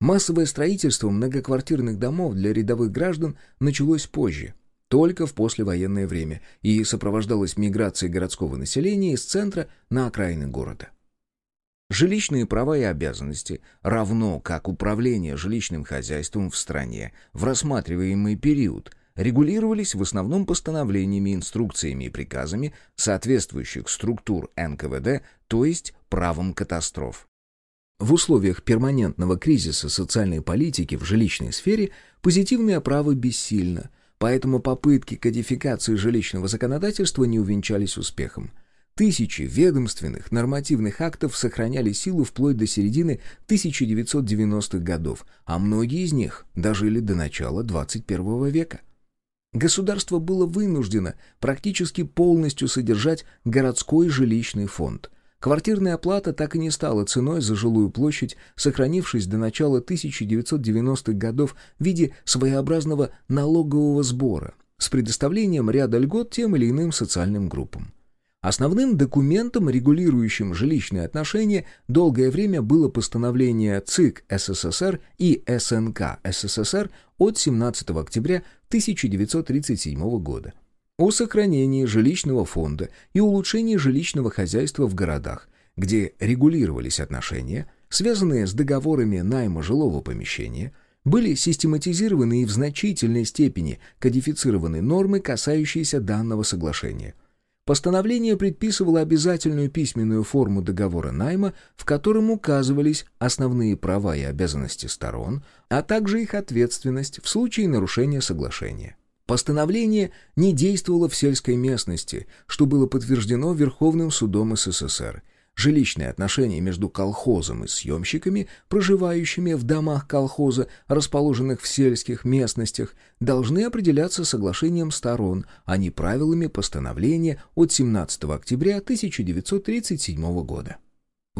Массовое строительство многоквартирных домов для рядовых граждан началось позже, только в послевоенное время, и сопровождалось миграцией городского населения из центра на окраины города. Жилищные права и обязанности, равно как управление жилищным хозяйством в стране в рассматриваемый период, регулировались в основном постановлениями, инструкциями и приказами соответствующих структур НКВД, то есть правом катастроф. В условиях перманентного кризиса социальной политики в жилищной сфере позитивное право бессильно, поэтому попытки кодификации жилищного законодательства не увенчались успехом. Тысячи ведомственных нормативных актов сохраняли силу вплоть до середины 1990-х годов, а многие из них дожили до начала 21 века. Государство было вынуждено практически полностью содержать городской жилищный фонд. Квартирная оплата так и не стала ценой за жилую площадь, сохранившись до начала 1990-х годов в виде своеобразного налогового сбора с предоставлением ряда льгот тем или иным социальным группам. Основным документом, регулирующим жилищные отношения, долгое время было постановление ЦИК СССР и СНК СССР от 17 октября 1937 года о сохранении жилищного фонда и улучшении жилищного хозяйства в городах, где регулировались отношения, связанные с договорами найма жилого помещения, были систематизированы и в значительной степени кодифицированы нормы, касающиеся данного соглашения – Постановление предписывало обязательную письменную форму договора найма, в котором указывались основные права и обязанности сторон, а также их ответственность в случае нарушения соглашения. Постановление не действовало в сельской местности, что было подтверждено Верховным судом СССР. Жилищные отношения между колхозом и съемщиками, проживающими в домах колхоза, расположенных в сельских местностях, должны определяться соглашением сторон, а не правилами постановления от 17 октября 1937 года.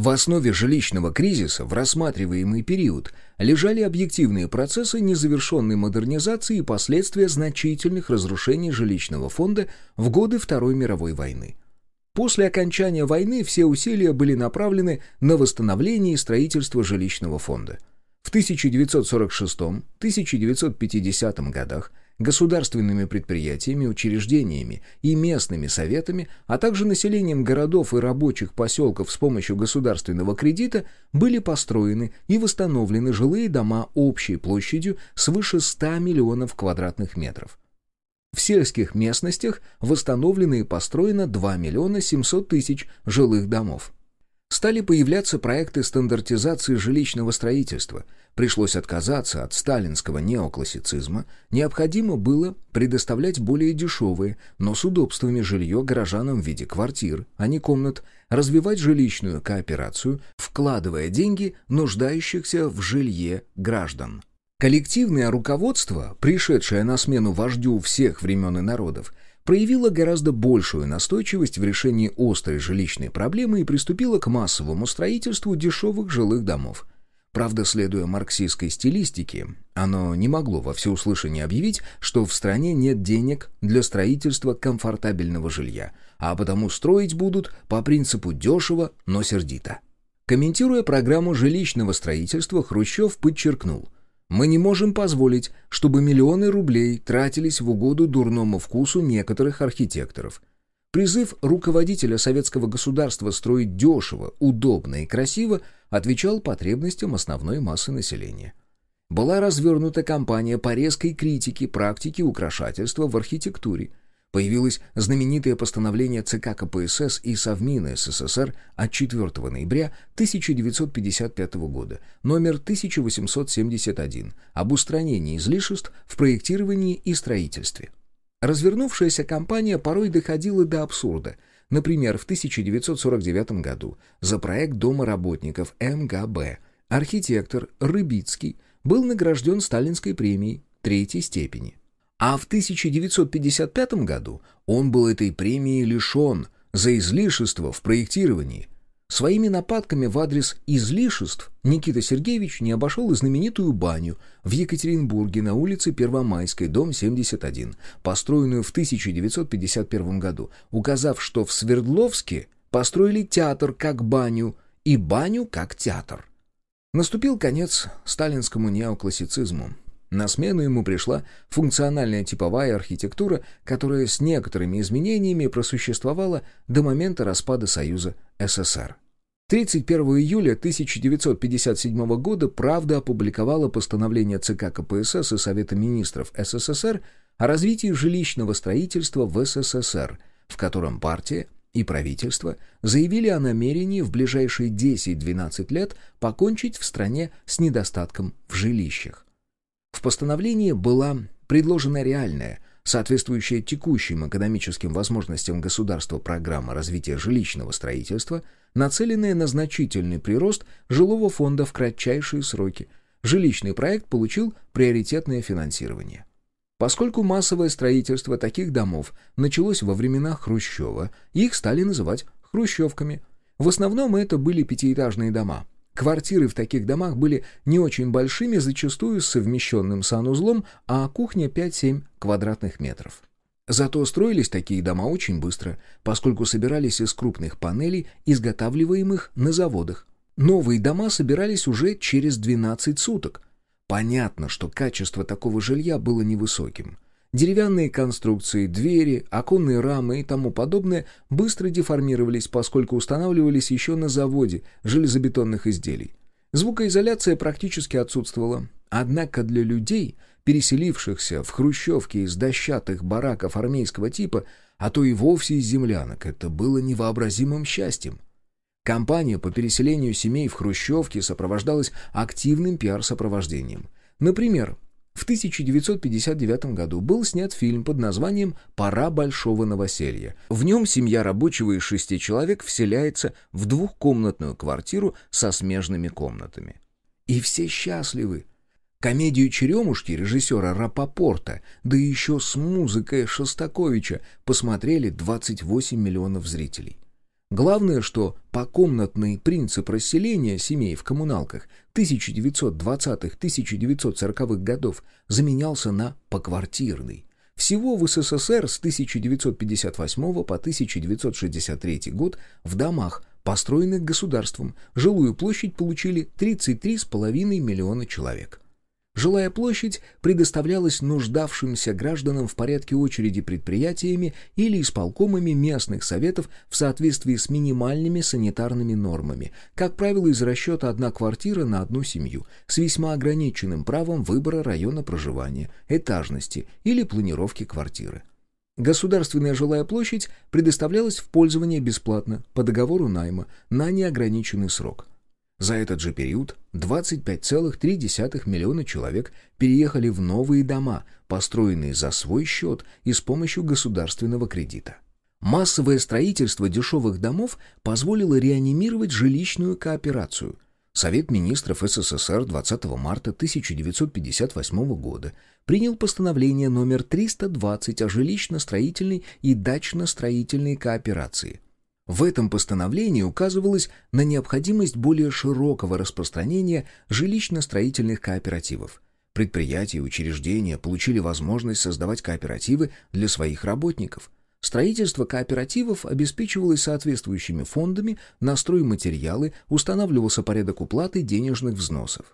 В основе жилищного кризиса в рассматриваемый период лежали объективные процессы незавершенной модернизации и последствия значительных разрушений жилищного фонда в годы Второй мировой войны. После окончания войны все усилия были направлены на восстановление и строительство жилищного фонда. В 1946-1950 годах государственными предприятиями, учреждениями и местными советами, а также населением городов и рабочих поселков с помощью государственного кредита были построены и восстановлены жилые дома общей площадью свыше 100 миллионов квадратных метров. В сельских местностях восстановлено и построено 2 миллиона 700 тысяч жилых домов. Стали появляться проекты стандартизации жилищного строительства. Пришлось отказаться от сталинского неоклассицизма. Необходимо было предоставлять более дешевые, но с удобствами жилье горожанам в виде квартир, а не комнат, развивать жилищную кооперацию, вкладывая деньги нуждающихся в жилье граждан. Коллективное руководство, пришедшее на смену вождю всех времен и народов, проявила гораздо большую настойчивость в решении острой жилищной проблемы и приступила к массовому строительству дешевых жилых домов. Правда, следуя марксистской стилистике, оно не могло во всеуслышание объявить, что в стране нет денег для строительства комфортабельного жилья, а потому строить будут по принципу дешево, но сердито. Комментируя программу жилищного строительства, Хрущев подчеркнул – мы не можем позволить, чтобы миллионы рублей тратились в угоду дурному вкусу некоторых архитекторов. Призыв руководителя советского государства строить дешево, удобно и красиво отвечал потребностям основной массы населения. Была развернута кампания по резкой критике практики украшательства в архитектуре – Появилось знаменитое постановление ЦК КПСС и Совмина СССР от 4 ноября 1955 года, номер 1871, об устранении излишеств в проектировании и строительстве. Развернувшаяся кампания порой доходила до абсурда. Например, в 1949 году за проект Дома работников МГБ архитектор Рыбицкий был награжден Сталинской премией третьей степени. А в 1955 году он был этой премии лишен за излишество в проектировании. Своими нападками в адрес излишеств Никита Сергеевич не обошел и знаменитую баню в Екатеринбурге на улице Первомайской, дом 71, построенную в 1951 году, указав, что в Свердловске построили театр как баню и баню как театр. Наступил конец сталинскому неоклассицизму. На смену ему пришла функциональная типовая архитектура, которая с некоторыми изменениями просуществовала до момента распада Союза СССР. 31 июля 1957 года «Правда» опубликовала постановление ЦК КПСС и Совета министров СССР о развитии жилищного строительства в СССР, в котором партия и правительство заявили о намерении в ближайшие 10-12 лет покончить в стране с недостатком в жилищах. В постановлении была предложена реальная, соответствующая текущим экономическим возможностям государства программа развития жилищного строительства, нацеленная на значительный прирост жилого фонда в кратчайшие сроки. Жилищный проект получил приоритетное финансирование. Поскольку массовое строительство таких домов началось во времена Хрущева, их стали называть хрущевками. В основном это были пятиэтажные дома – Квартиры в таких домах были не очень большими, зачастую с совмещенным санузлом, а кухня 5-7 квадратных метров. Зато строились такие дома очень быстро, поскольку собирались из крупных панелей, изготавливаемых на заводах. Новые дома собирались уже через 12 суток. Понятно, что качество такого жилья было невысоким. Деревянные конструкции, двери, оконные рамы и тому подобное быстро деформировались, поскольку устанавливались еще на заводе железобетонных изделий. Звукоизоляция практически отсутствовала. Однако для людей, переселившихся в хрущевки из дощатых бараков армейского типа, а то и вовсе из землянок. Это было невообразимым счастьем. Кампания по переселению семей в хрущевки сопровождалась активным пиар-сопровождением. Например, в 1959 году был снят фильм под названием «Пора большого новоселья». В нем семья рабочего из шести человек вселяется в двухкомнатную квартиру со смежными комнатами. И все счастливы. Комедию «Черемушки» режиссера Рапопорта, да еще с музыкой Шостаковича, посмотрели 28 миллионов зрителей. Главное, что покомнатный принцип расселения семей в коммуналках 1920-1940-х годов заменялся на поквартирный. Всего в СССР с 1958 по 1963 год в домах, построенных государством, жилую площадь получили 33,5 миллиона человек. Жилая площадь предоставлялась нуждавшимся гражданам в порядке очереди предприятиями или исполкомами местных советов в соответствии с минимальными санитарными нормами, как правило, из расчета одна квартира на одну семью, с весьма ограниченным правом выбора района проживания, этажности или планировки квартиры. Государственная жилая площадь предоставлялась в пользование бесплатно, по договору найма, на неограниченный срок. За этот же период 25,3 миллиона человек переехали в новые дома, построенные за свой счет и с помощью государственного кредита. Массовое строительство дешевых домов позволило реанимировать жилищную кооперацию. Совет министров СССР 20 марта 1958 года принял постановление номер 320 о жилищно-строительной и дачно-строительной кооперации – в этом постановлении указывалось на необходимость более широкого распространения жилищно-строительных кооперативов. Предприятия и учреждения получили возможность создавать кооперативы для своих работников. Строительство кооперативов обеспечивалось соответствующими фондами, на стройматериалы, устанавливался порядок уплаты денежных взносов.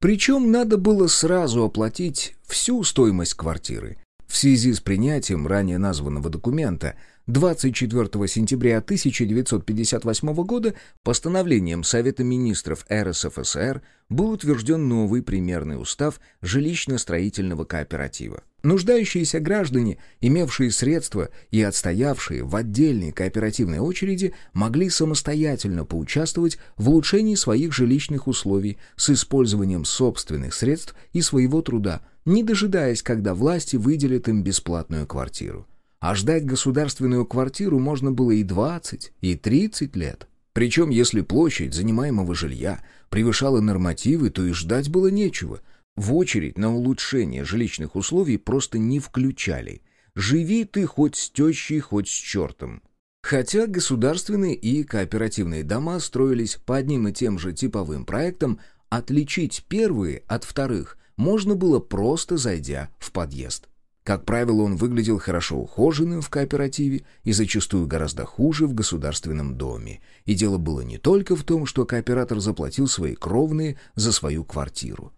Причем надо было сразу оплатить всю стоимость квартиры. В связи с принятием ранее названного документа 24 сентября 1958 года постановлением Совета министров РСФСР был утвержден новый примерный устав жилищно-строительного кооператива. Нуждающиеся граждане, имевшие средства и отстоявшие в отдельной кооперативной очереди, могли самостоятельно поучаствовать в улучшении своих жилищных условий с использованием собственных средств и своего труда, не дожидаясь, когда власти выделят им бесплатную квартиру а ждать государственную квартиру можно было и 20, и 30 лет. Причем, если площадь занимаемого жилья превышала нормативы, то и ждать было нечего. В очередь на улучшение жилищных условий просто не включали. Живи ты хоть с тещей, хоть с чертом. Хотя государственные и кооперативные дома строились по одним и тем же типовым проектам, отличить первые от вторых можно было просто зайдя в подъезд. Как правило, он выглядел хорошо ухоженным в кооперативе и зачастую гораздо хуже в государственном доме. И дело было не только в том, что кооператор заплатил свои кровные за свою квартиру.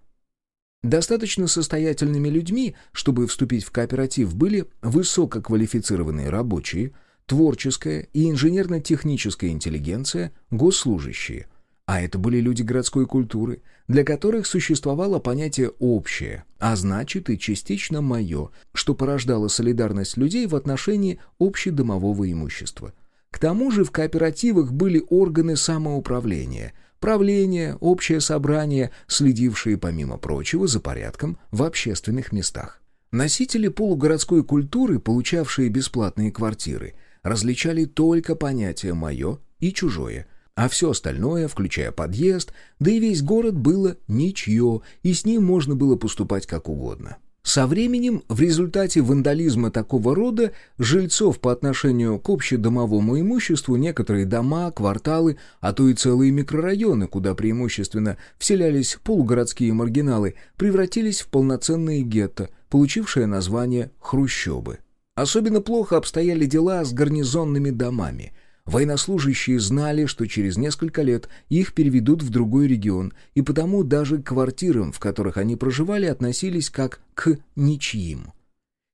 Достаточно состоятельными людьми, чтобы вступить в кооператив, были высококвалифицированные рабочие, творческая и инженерно-техническая интеллигенция, госслужащие – а это были люди городской культуры, для которых существовало понятие «общее», а значит и частично «мое», что порождало солидарность людей в отношении общедомового имущества. К тому же в кооперативах были органы самоуправления, правление, общее собрание, следившие, помимо прочего, за порядком в общественных местах. Носители полугородской культуры, получавшие бесплатные квартиры, различали только понятия «мое» и «чужое», а все остальное, включая подъезд, да и весь город было ничье, и с ним можно было поступать как угодно. Со временем, в результате вандализма такого рода, жильцов по отношению к общедомовому имуществу некоторые дома, кварталы, а то и целые микрорайоны, куда преимущественно вселялись полугородские маргиналы, превратились в полноценные гетто, получившие название «хрущобы». Особенно плохо обстояли дела с гарнизонными домами – Военнослужащие знали, что через несколько лет их переведут в другой регион, и потому даже к квартирам, в которых они проживали, относились как к ничьим.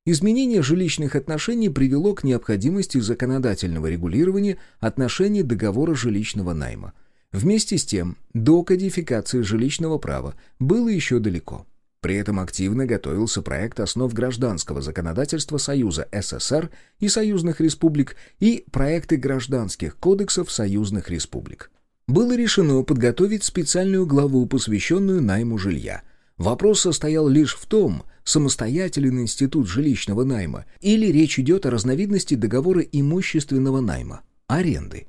Изменение жилищных отношений привело к необходимости законодательного регулирования отношений договора жилищного найма. Вместе с тем, до кодификации жилищного права было еще далеко. При этом активно готовился проект основ гражданского законодательства Союза СССР и союзных республик и проекты гражданских кодексов союзных республик. Было решено подготовить специальную главу, посвященную найму жилья. Вопрос состоял лишь в том, самостоятельный институт жилищного найма или речь идет о разновидности договора имущественного найма, аренды.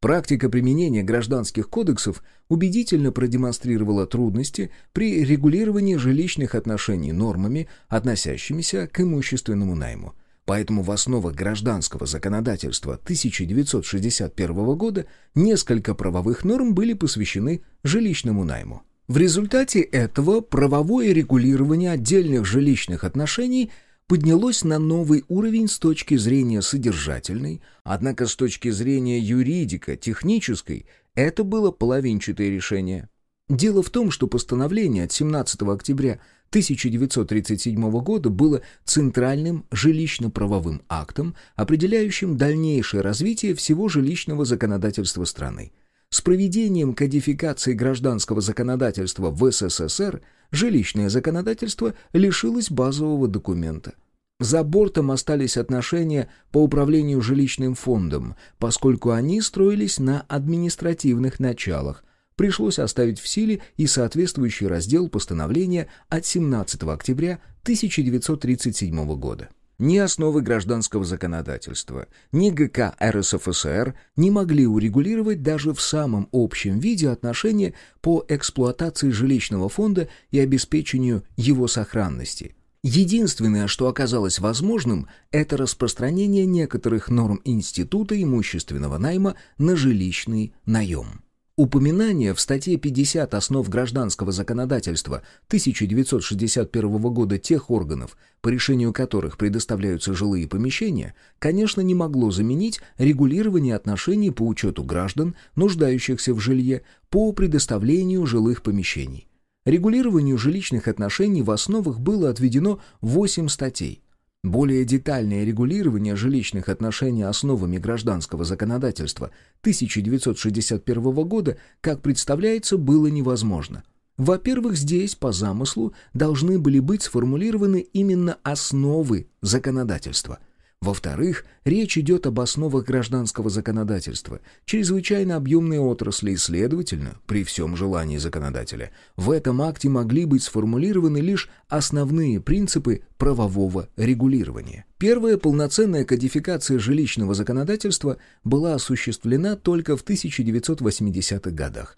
Практика применения гражданских кодексов убедительно продемонстрировала трудности при регулировании жилищных отношений нормами, относящимися к имущественному найму. Поэтому в основах гражданского законодательства 1961 года несколько правовых норм были посвящены жилищному найму. В результате этого правовое регулирование отдельных жилищных отношений – поднялось на новый уровень с точки зрения содержательной, однако с точки зрения юридико-технической это было половинчатое решение. Дело в том, что постановление от 17 октября 1937 года было центральным жилищно-правовым актом, определяющим дальнейшее развитие всего жилищного законодательства страны. С проведением кодификации гражданского законодательства в СССР жилищное законодательство лишилось базового документа. За бортом остались отношения по управлению жилищным фондом, поскольку они строились на административных началах. Пришлось оставить в силе и соответствующий раздел постановления от 17 октября 1937 года. Ни основы гражданского законодательства, ни ГК РСФСР не могли урегулировать даже в самом общем виде отношения по эксплуатации жилищного фонда и обеспечению его сохранности. Единственное, что оказалось возможным, это распространение некоторых норм Института имущественного найма на жилищный наем. Упоминание в статье 50 «Основ гражданского законодательства» 1961 года тех органов, по решению которых предоставляются жилые помещения, конечно, не могло заменить регулирование отношений по учету граждан, нуждающихся в жилье, по предоставлению жилых помещений. Регулированию жилищных отношений в основах было отведено 8 статей, более детальное регулирование жилищных отношений основами гражданского законодательства 1961 года, как представляется, было невозможно. Во-первых, здесь, по замыслу, должны были быть сформулированы именно основы законодательства – во-вторых, речь идет об основах гражданского законодательства, чрезвычайно объемной отрасли и, следовательно, при всем желании законодателя, в этом акте могли быть сформулированы лишь основные принципы правового регулирования. Первая полноценная кодификация жилищного законодательства была осуществлена только в 1980-х годах,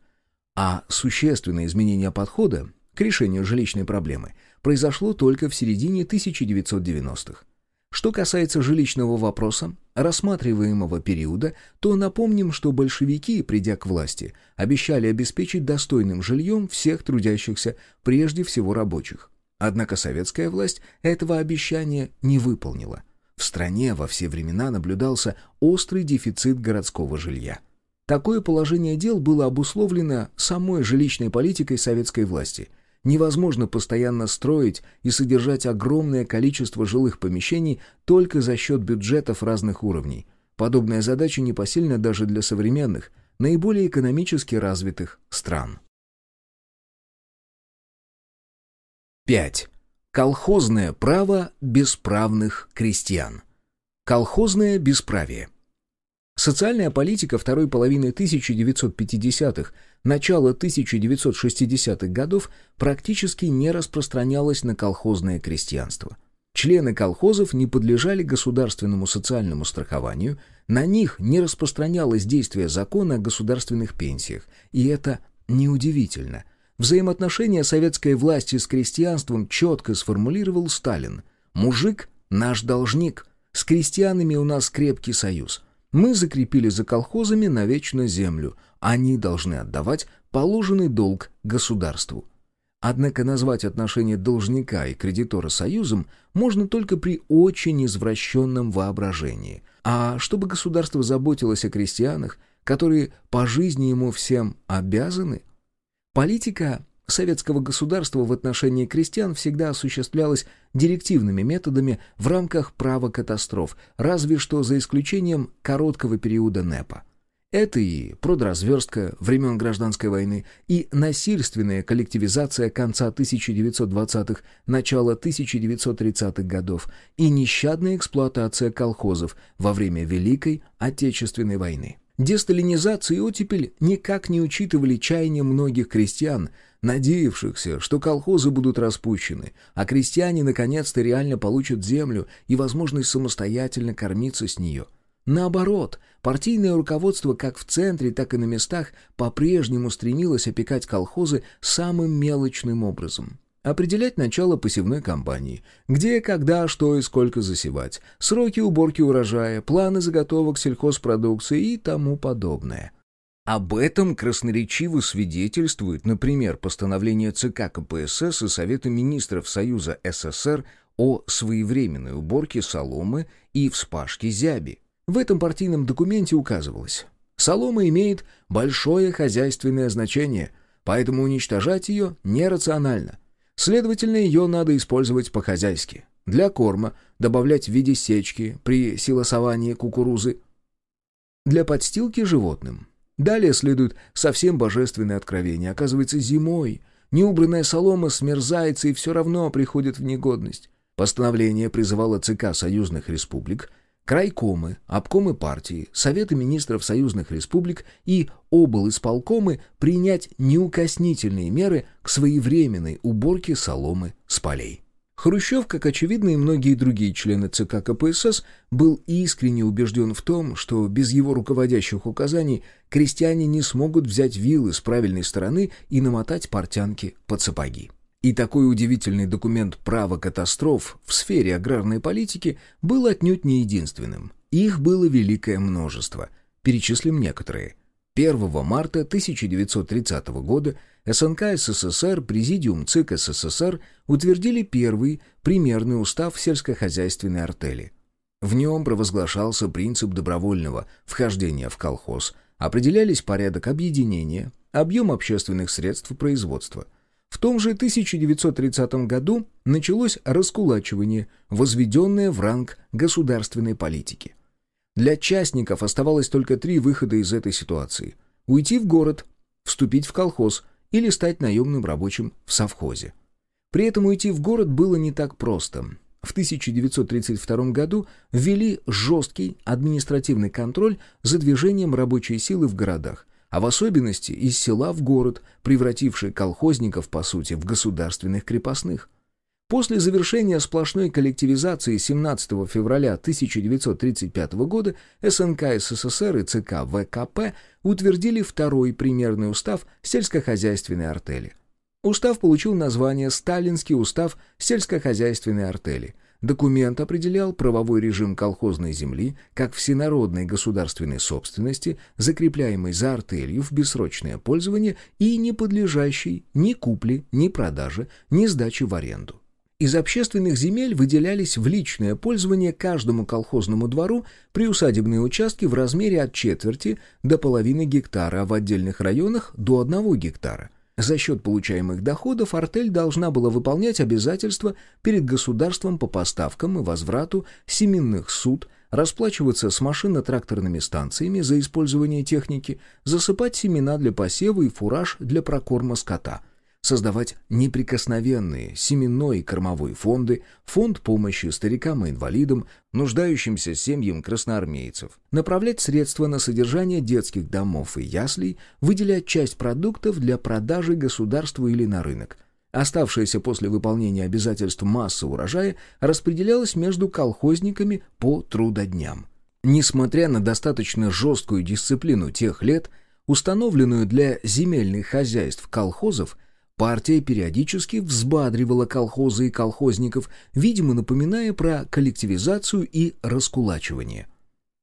а существенное изменение подхода к решению жилищной проблемы произошло только в середине 1990-х. Что касается жилищного вопроса, рассматриваемого периода, то напомним, что большевики, придя к власти, обещали обеспечить достойным жильем всех трудящихся, прежде всего рабочих. Однако советская власть этого обещания не выполнила. В стране во все времена наблюдался острый дефицит городского жилья. Такое положение дел было обусловлено самой жилищной политикой советской власти – Невозможно постоянно строить и содержать огромное количество жилых помещений только за счет бюджетов разных уровней. Подобная задача непосильна даже для современных, наиболее экономически развитых стран. 5. Колхозное право бесправных крестьян. Колхозное бесправие. Социальная политика второй половины 1950-х, начала 1960-х годов практически не распространялась на колхозное крестьянство. Члены колхозов не подлежали государственному социальному страхованию, на них не распространялось действие закона о государственных пенсиях, и это неудивительно. Взаимоотношения советской власти с крестьянством четко сформулировал Сталин. «Мужик – наш должник, с крестьянами у нас крепкий союз». Мы закрепили за колхозами на вечную землю. Они должны отдавать положенный долг государству. Однако назвать отношения должника и кредитора союзом можно только при очень извращенном воображении. А чтобы государство заботилось о крестьянах, которые по жизни ему всем обязаны? Политика советского государства в отношении крестьян всегда осуществлялось директивными методами в рамках права катастроф, разве что за исключением короткого периода НЭПа. Это и продразверстка времен Гражданской войны, и насильственная коллективизация конца 1920-х, начала 1930-х годов, и нещадная эксплуатация колхозов во время Великой Отечественной войны. Десталинизация и оттепель никак не учитывали чаяния многих крестьян, надеявшихся, что колхозы будут распущены, а крестьяне наконец-то реально получат землю и возможность самостоятельно кормиться с нее – Наоборот, партийное руководство как в центре, так и на местах по-прежнему стремилось опекать колхозы самым мелочным образом. Определять начало посевной кампании, где, когда, что и сколько засевать, сроки уборки урожая, планы заготовок сельхозпродукции и тому подобное. Об этом красноречиво свидетельствует, например, постановление ЦК КПСС и Совета министров Союза СССР о своевременной уборке соломы и вспашке зяби. В этом партийном документе указывалось, солома имеет большое хозяйственное значение, поэтому уничтожать ее нерационально. Следовательно, ее надо использовать по-хозяйски. Для корма добавлять в виде сечки при силосовании кукурузы. Для подстилки животным. Далее следует совсем божественное откровение. Оказывается, зимой неубранная солома смерзается и все равно приходит в негодность. Постановление призывало ЦК союзных республик крайкомы, обкомы партии, Советы министров союзных республик и облисполкомы принять неукоснительные меры к своевременной уборке соломы с полей. Хрущев, как очевидно и многие другие члены ЦК КПСС, был искренне убежден в том, что без его руководящих указаний крестьяне не смогут взять вилы с правильной стороны и намотать портянки под сапоги. И такой удивительный документ права катастроф в сфере аграрной политики был отнюдь не единственным. Их было великое множество. Перечислим некоторые. 1 марта 1930 года СНК СССР, Президиум ЦИК СССР утвердили первый примерный устав сельскохозяйственной артели. В нем провозглашался принцип добровольного вхождения в колхоз, определялись порядок объединения, объем общественных средств производства – в том же 1930 году началось раскулачивание, возведенное в ранг государственной политики. Для частников оставалось только три выхода из этой ситуации. Уйти в город, вступить в колхоз или стать наемным рабочим в совхозе. При этом уйти в город было не так просто. В 1932 году ввели жесткий административный контроль за движением рабочей силы в городах, а в особенности из села в город, превративший колхозников, по сути, в государственных крепостных. После завершения сплошной коллективизации 17 февраля 1935 года СНК СССР и ЦК ВКП утвердили второй примерный устав сельскохозяйственной артели. Устав получил название «Сталинский устав сельскохозяйственной артели», Документ определял правовой режим колхозной земли как всенародной государственной собственности, закрепляемой за артелью в бессрочное пользование и не подлежащей ни купле, ни продаже, ни сдаче в аренду. Из общественных земель выделялись в личное пользование каждому колхозному двору приусадебные участки в размере от четверти до половины гектара, а в отдельных районах до одного гектара – за счет получаемых доходов артель должна была выполнять обязательства перед государством по поставкам и возврату семенных суд, расплачиваться с машино-тракторными станциями за использование техники, засыпать семена для посева и фураж для прокорма скота – создавать неприкосновенные семенной и кормовой фонды, фонд помощи старикам и инвалидам, нуждающимся семьям красноармейцев, направлять средства на содержание детских домов и яслей, выделять часть продуктов для продажи государству или на рынок. Оставшаяся после выполнения обязательств масса урожая распределялась между колхозниками по трудодням. Несмотря на достаточно жесткую дисциплину тех лет, установленную для земельных хозяйств колхозов, Партия периодически взбадривала колхозы и колхозников, видимо, напоминая про коллективизацию и раскулачивание.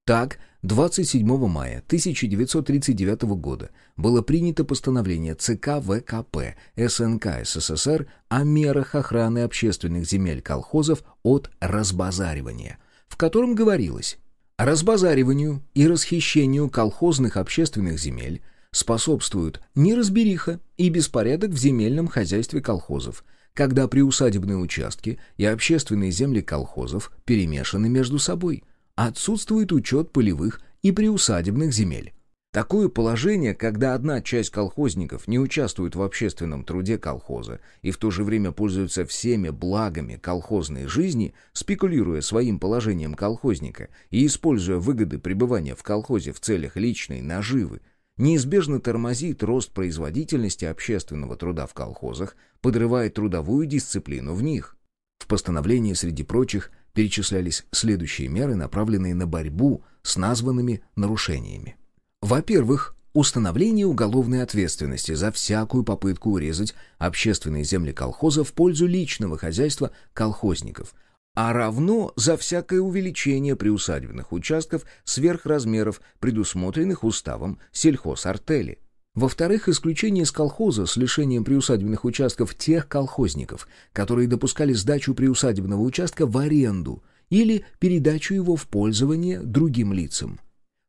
Так, 27 мая 1939 года было принято постановление ЦК ВКП СНК СССР о мерах охраны общественных земель колхозов от разбазаривания, в котором говорилось «разбазариванию и расхищению колхозных общественных земель – способствуют неразбериха и беспорядок в земельном хозяйстве колхозов, когда приусадебные участки и общественные земли колхозов перемешаны между собой. Отсутствует учет полевых и приусадебных земель. Такое положение, когда одна часть колхозников не участвует в общественном труде колхоза и в то же время пользуется всеми благами колхозной жизни, спекулируя своим положением колхозника и используя выгоды пребывания в колхозе в целях личной наживы, неизбежно тормозит рост производительности общественного труда в колхозах, подрывает трудовую дисциплину в них. В постановлении, среди прочих, перечислялись следующие меры, направленные на борьбу с названными нарушениями. Во-первых, установление уголовной ответственности за всякую попытку урезать общественные земли колхоза в пользу личного хозяйства колхозников, а равно за всякое увеличение приусадебных участков сверх размеров, предусмотренных уставом сельхозартели. Во-вторых, исключение из колхоза с лишением приусадебных участков тех колхозников, которые допускали сдачу приусадебного участка в аренду или передачу его в пользование другим лицам.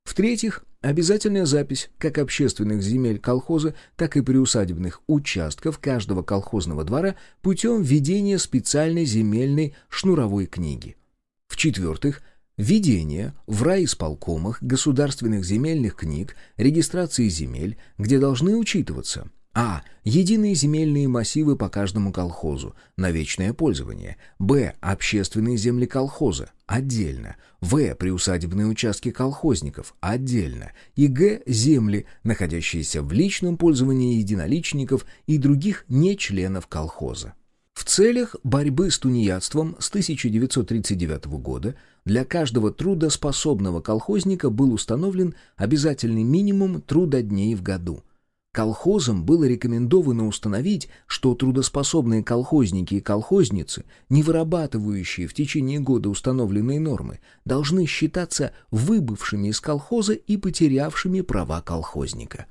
В-третьих, обязательная запись как общественных земель колхоза, так и приусадебных участков каждого колхозного двора путем введения специальной земельной шнуровой книги. В-четвертых, введение в райисполкомах государственных земельных книг регистрации земель, где должны учитываться а. Единые земельные массивы по каждому колхозу на вечное пользование. Б. Общественные земли колхоза отдельно. В. Приусадебные участки колхозников отдельно. И Г. Земли, находящиеся в личном пользовании единоличников и других нечленов колхоза. В целях борьбы с тунеядством с 1939 года для каждого трудоспособного колхозника был установлен обязательный минимум трудодней в году – Колхозам было рекомендовано установить, что трудоспособные колхозники и колхозницы, не вырабатывающие в течение года установленные нормы, должны считаться выбывшими из колхоза и потерявшими права колхозника.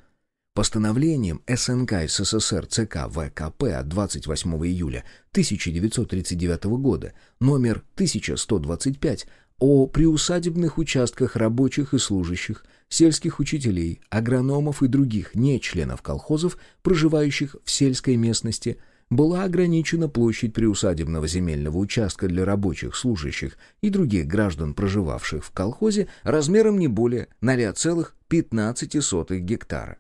Постановлением СНК СССР ЦК ВКП от 28 июля 1939 года номер 1125 о приусадебных участках рабочих и служащих сельских учителей, агрономов и других нечленов колхозов, проживающих в сельской местности, была ограничена площадь приусадебного земельного участка для рабочих, служащих и других граждан, проживавших в колхозе, размером не более 0,15 гектара.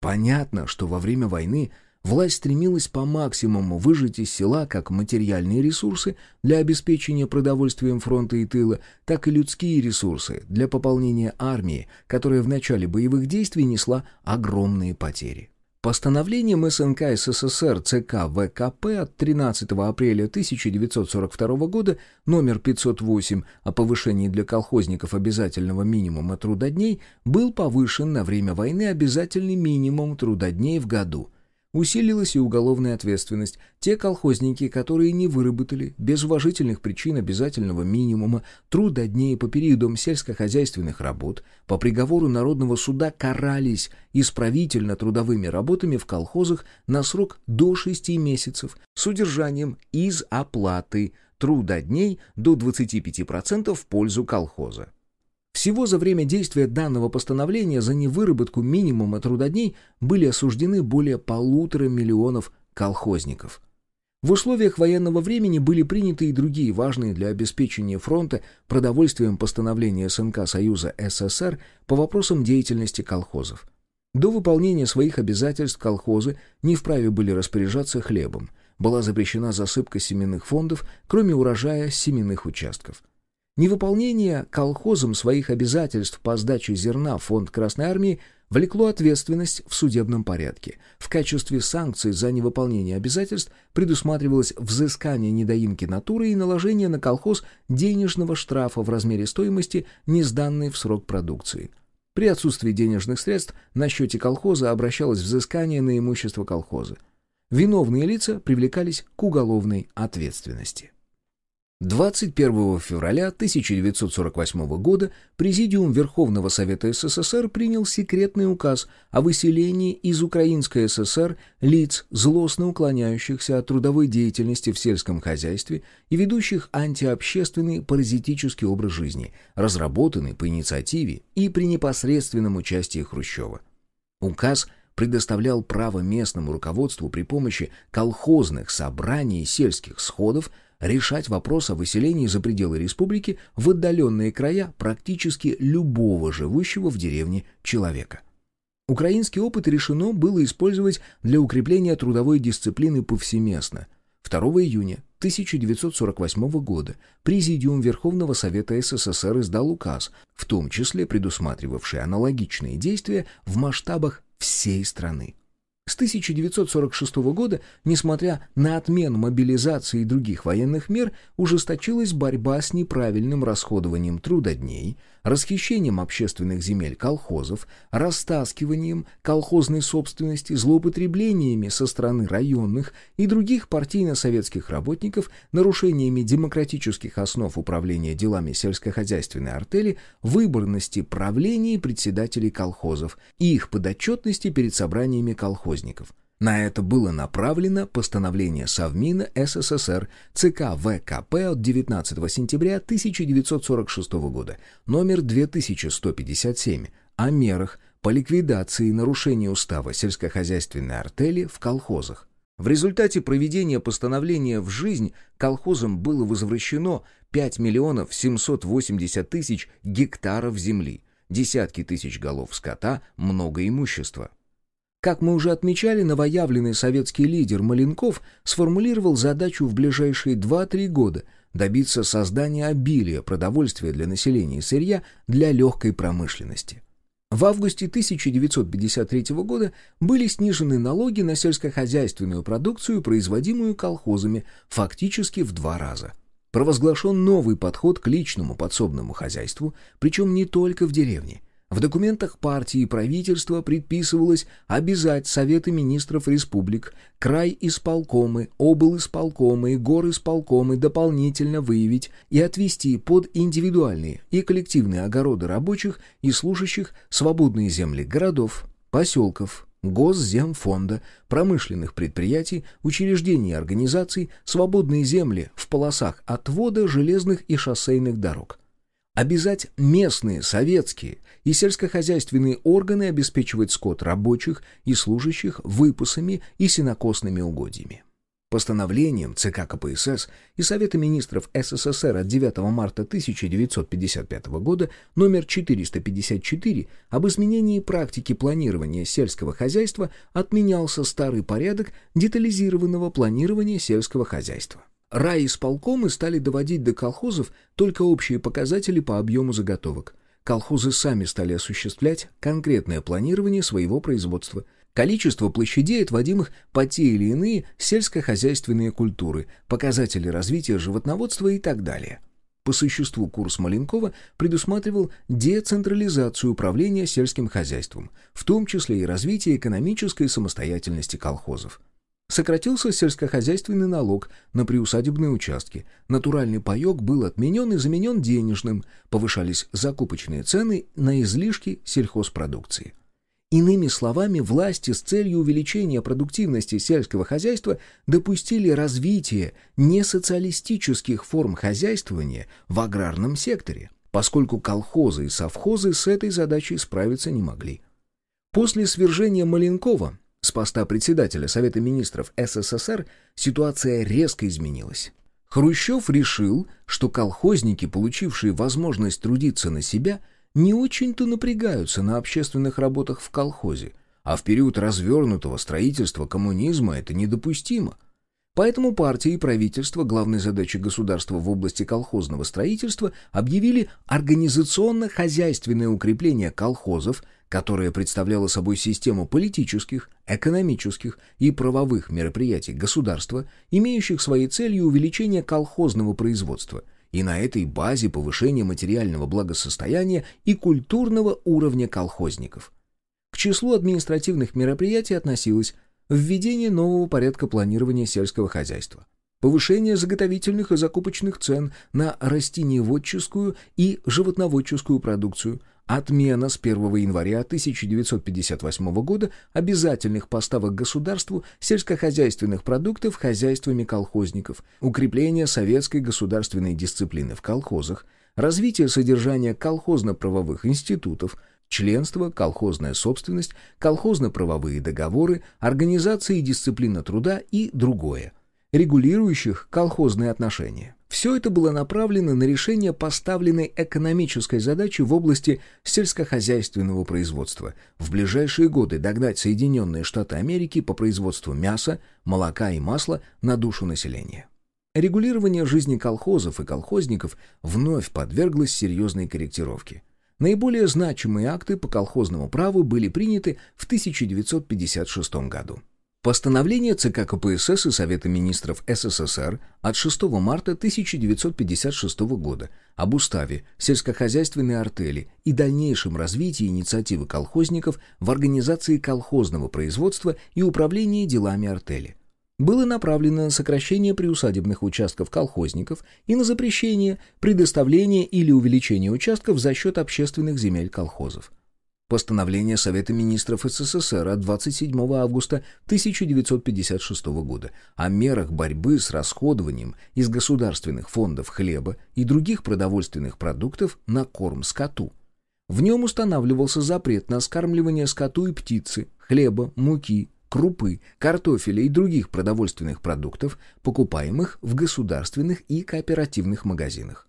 Понятно, что во время войны власть стремилась по максимуму выжать из села как материальные ресурсы для обеспечения продовольствием фронта и тыла, так и людские ресурсы для пополнения армии, которая в начале боевых действий несла огромные потери. Постановлением СНК СССР ЦК ВКП от 13 апреля 1942 года номер 508 о повышении для колхозников обязательного минимума трудодней был повышен на время войны обязательный минимум трудодней в году – Усилилась и уголовная ответственность. Те колхозники, которые не выработали без уважительных причин обязательного минимума труда дней по периодам сельскохозяйственных работ, по приговору Народного суда карались исправительно-трудовыми работами в колхозах на срок до 6 месяцев с удержанием из оплаты труда дней до 25% в пользу колхоза. Всего за время действия данного постановления за невыработку минимума трудодней были осуждены более полутора миллионов колхозников. В условиях военного времени были приняты и другие важные для обеспечения фронта продовольствием постановления СНК Союза СССР по вопросам деятельности колхозов. До выполнения своих обязательств колхозы не вправе были распоряжаться хлебом. Была запрещена засыпка семенных фондов, кроме урожая семенных участков. Невыполнение колхозом своих обязательств по сдаче зерна в фонд Красной Армии влекло ответственность в судебном порядке. В качестве санкций за невыполнение обязательств предусматривалось взыскание недоимки натуры и наложение на колхоз денежного штрафа в размере стоимости несданной в срок продукции. При отсутствии денежных средств на счете колхоза обращалось взыскание на имущество колхоза. Виновные лица привлекались к уголовной ответственности. 21 февраля 1948 года Президиум Верховного Совета СССР принял секретный указ о выселении из Украинской ССР лиц, злостно уклоняющихся от трудовой деятельности в сельском хозяйстве и ведущих антиобщественный паразитический образ жизни, разработанный по инициативе и при непосредственном участии Хрущева. Указ предоставлял право местному руководству при помощи колхозных собраний и сельских сходов решать вопрос о выселении за пределы республики в отдаленные края практически любого живущего в деревне человека. Украинский опыт решено было использовать для укрепления трудовой дисциплины повсеместно. 2 июня 1948 года Президиум Верховного Совета СССР издал указ, в том числе предусматривавший аналогичные действия в масштабах всей страны. С 1946 года, несмотря на отмену мобилизации и других военных мер, ужесточилась борьба с неправильным расходованием трудодней, расхищением общественных земель колхозов, растаскиванием колхозной собственности, злоупотреблениями со стороны районных и других партийно-советских работников, нарушениями демократических основ управления делами сельскохозяйственной артели, выборности правлений председателей колхозов и их подотчетности перед собраниями колхозников. На это было направлено постановление Совмина СССР ЦК ВКП от 19 сентября 1946 года, номер 2157, о мерах по ликвидации нарушений устава сельскохозяйственной артели в колхозах. В результате проведения постановления в жизнь колхозам было возвращено 5 миллионов 780 тысяч гектаров земли, десятки тысяч голов скота, много имущества. Как мы уже отмечали, новоявленный советский лидер Маленков сформулировал задачу в ближайшие 2-3 года добиться создания обилия продовольствия для населения и сырья для легкой промышленности. В августе 1953 года были снижены налоги на сельскохозяйственную продукцию, производимую колхозами, фактически в два раза. Провозглашен новый подход к личному подсобному хозяйству, причем не только в деревне – в документах партии и правительства предписывалось обязать Советы министров республик, край исполкомы, обл. исполкомы и гор исполкомы дополнительно выявить и отвести под индивидуальные и коллективные огороды рабочих и служащих свободные земли городов, поселков, Госземфонда, промышленных предприятий, учреждений и организаций, свободные земли в полосах отвода железных и шоссейных дорог. Обязать местные, советские и сельскохозяйственные органы обеспечивать скот рабочих и служащих выпасами и сенокосными угодьями. Постановлением ЦК КПСС и Совета министров СССР от 9 марта 1955 года номер 454 об изменении практики планирования сельского хозяйства отменялся старый порядок детализированного планирования сельского хозяйства. Райисполкомы стали доводить до колхозов только общие показатели по объему заготовок. Колхозы сами стали осуществлять конкретное планирование своего производства, количество площадей, отводимых под те или иные сельскохозяйственные культуры, показатели развития животноводства и так далее. По существу курс Маленкова предусматривал децентрализацию управления сельским хозяйством, в том числе и развитие экономической самостоятельности колхозов. Сократился сельскохозяйственный налог на приусадебные участки. Натуральный паек был отменен и заменен денежным. Повышались закупочные цены на излишки сельхозпродукции. Иными словами, власти с целью увеличения продуктивности сельского хозяйства допустили развитие несоциалистических форм хозяйствования в аграрном секторе, поскольку колхозы и совхозы с этой задачей справиться не могли. После свержения Маленкова с поста председателя Совета министров СССР ситуация резко изменилась. Хрущев решил, что колхозники, получившие возможность трудиться на себя, не очень-то напрягаются на общественных работах в колхозе, а в период развернутого строительства коммунизма это недопустимо. Поэтому партия и правительство главной задачей государства в области колхозного строительства объявили организационно-хозяйственное укрепление колхозов которая представляла собой систему политических, экономических и правовых мероприятий государства, имеющих своей целью увеличение колхозного производства и на этой базе повышение материального благосостояния и культурного уровня колхозников. К числу административных мероприятий относилось введение нового порядка планирования сельского хозяйства, повышение заготовительных и закупочных цен на растениеводческую и животноводческую продукцию – Отмена с 1 января 1958 года обязательных поставок государству сельскохозяйственных продуктов хозяйствами колхозников, укрепление советской государственной дисциплины в колхозах, развитие содержания колхозно-правовых институтов, членство, колхозная собственность, колхозно-правовые договоры, организация и дисциплина труда и другое, регулирующих колхозные отношения. Все это было направлено на решение поставленной экономической задачи в области сельскохозяйственного производства. В ближайшие годы догнать Соединенные Штаты Америки по производству мяса, молока и масла на душу населения. Регулирование жизни колхозов и колхозников вновь подверглось серьезной корректировке. Наиболее значимые акты по колхозному праву были приняты в 1956 году. Постановление ЦК КПСС и Совета министров СССР от 6 марта 1956 года об уставе сельскохозяйственной артели и дальнейшем развитии инициативы колхозников в организации колхозного производства и управлении делами артели было направлено на сокращение приусадебных участков колхозников и на запрещение предоставления или увеличения участков за счет общественных земель колхозов. Постановление Совета министров СССР от 27 августа 1956 года о мерах борьбы с расходованием из государственных фондов хлеба и других продовольственных продуктов на корм скоту. В нем устанавливался запрет на скармливание скоту и птицы, хлеба, муки, крупы, картофеля и других продовольственных продуктов, покупаемых в государственных и кооперативных магазинах.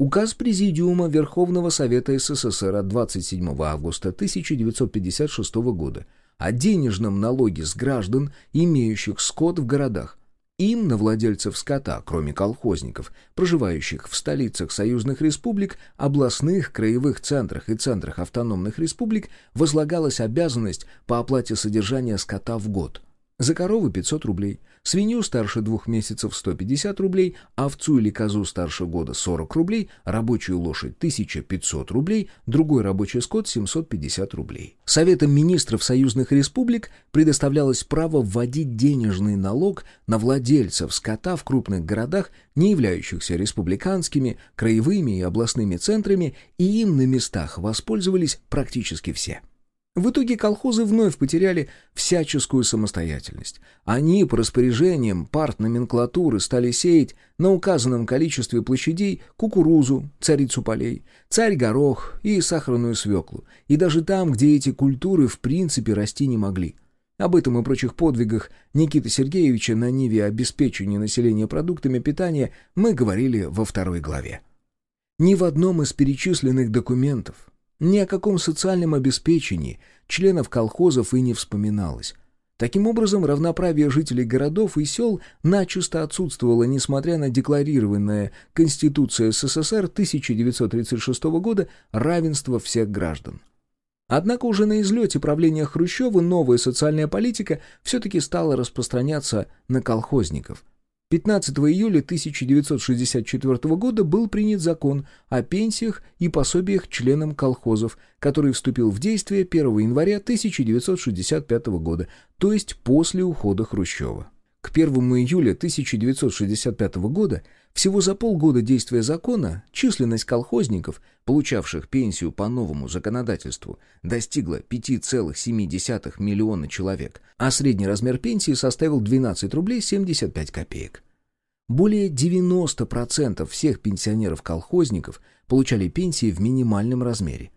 Указ Президиума Верховного Совета СССР от 27 августа 1956 года о денежном налоге с граждан, имеющих скот в городах. Им на владельцев скота, кроме колхозников, проживающих в столицах союзных республик, областных, краевых центрах и центрах автономных республик, возлагалась обязанность по оплате содержания скота в год – за корову 500 рублей, свинью старше двух месяцев 150 рублей, овцу или козу старше года 40 рублей, рабочую лошадь 1500 рублей, другой рабочий скот 750 рублей. Советом министров союзных республик предоставлялось право вводить денежный налог на владельцев скота в крупных городах, не являющихся республиканскими, краевыми и областными центрами, и им на местах воспользовались практически все. В итоге колхозы вновь потеряли всяческую самостоятельность. Они по распоряжениям партноменклатуры стали сеять на указанном количестве площадей кукурузу, царицу полей, царь-горох и сахарную свеклу, и даже там, где эти культуры в принципе расти не могли. Об этом и прочих подвигах Никиты Сергеевича на ниве обеспечения населения продуктами питания мы говорили во второй главе. Ни в одном из перечисленных документов ни о каком социальном обеспечении членов колхозов и не вспоминалось. Таким образом, равноправие жителей городов и сел начисто отсутствовало, несмотря на декларированное Конституцией СССР 1936 года равенство всех граждан. Однако уже на излете правления Хрущева новая социальная политика все-таки стала распространяться на колхозников – 15 июля 1964 года был принят закон о пенсиях и пособиях членам колхозов, который вступил в действие 1 января 1965 года, то есть после ухода Хрущева. К 1 июля 1965 года, всего за полгода действия закона, численность колхозников, получавших пенсию по новому законодательству, достигла 5,7 миллиона человек, а средний размер пенсии составил 12 рублей 75 копеек. Более 90% всех пенсионеров-колхозников получали пенсии в минимальном размере.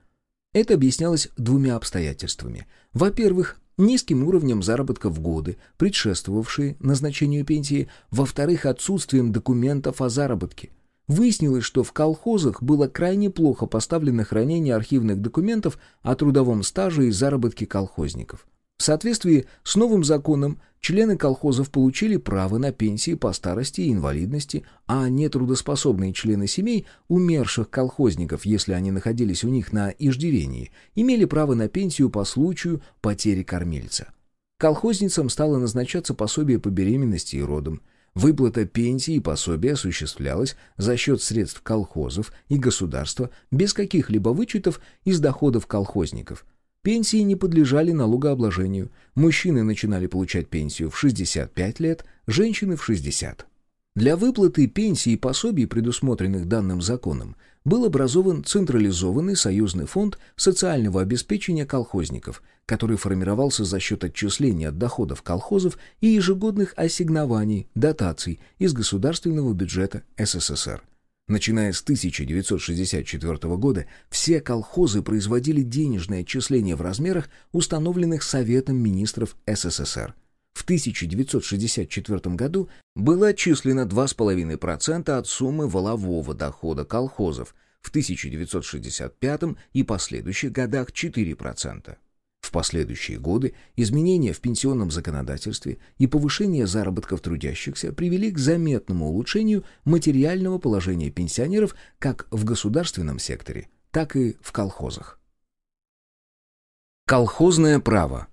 Это объяснялось двумя обстоятельствами. Во-первых, низким уровнем заработка в годы, предшествовавшие назначению пенсии, во-вторых, отсутствием документов о заработке. Выяснилось, что в колхозах было крайне плохо поставлено хранение архивных документов о трудовом стаже и заработке колхозников. В соответствии с новым законом члены колхозов получили право на пенсии по старости и инвалидности, а нетрудоспособные члены семей умерших колхозников, если они находились у них на иждивении, имели право на пенсию по случаю потери кормильца. Колхозницам стало назначаться пособие по беременности и родам. Выплата пенсии и пособия осуществлялась за счет средств колхозов и государства без каких-либо вычетов из доходов колхозников – Пенсии не подлежали налогообложению. Мужчины начинали получать пенсию в 65 лет, женщины в 60. Для выплаты пенсии и пособий, предусмотренных данным законом, был образован централизованный союзный фонд социального обеспечения колхозников, который формировался за счет отчисления от доходов колхозов и ежегодных ассигнований, дотаций из государственного бюджета СССР. Начиная с 1964 года все колхозы производили денежные отчисления в размерах, установленных Советом министров СССР. В в 1964 году было отчислено 2,5% от суммы волового дохода колхозов, в 1965 и последующих годах 4%. В последующие годы изменения в пенсионном законодательстве и повышение заработков трудящихся привели к заметному улучшению материального положения пенсионеров как в государственном секторе, так и в колхозах. Колхозное право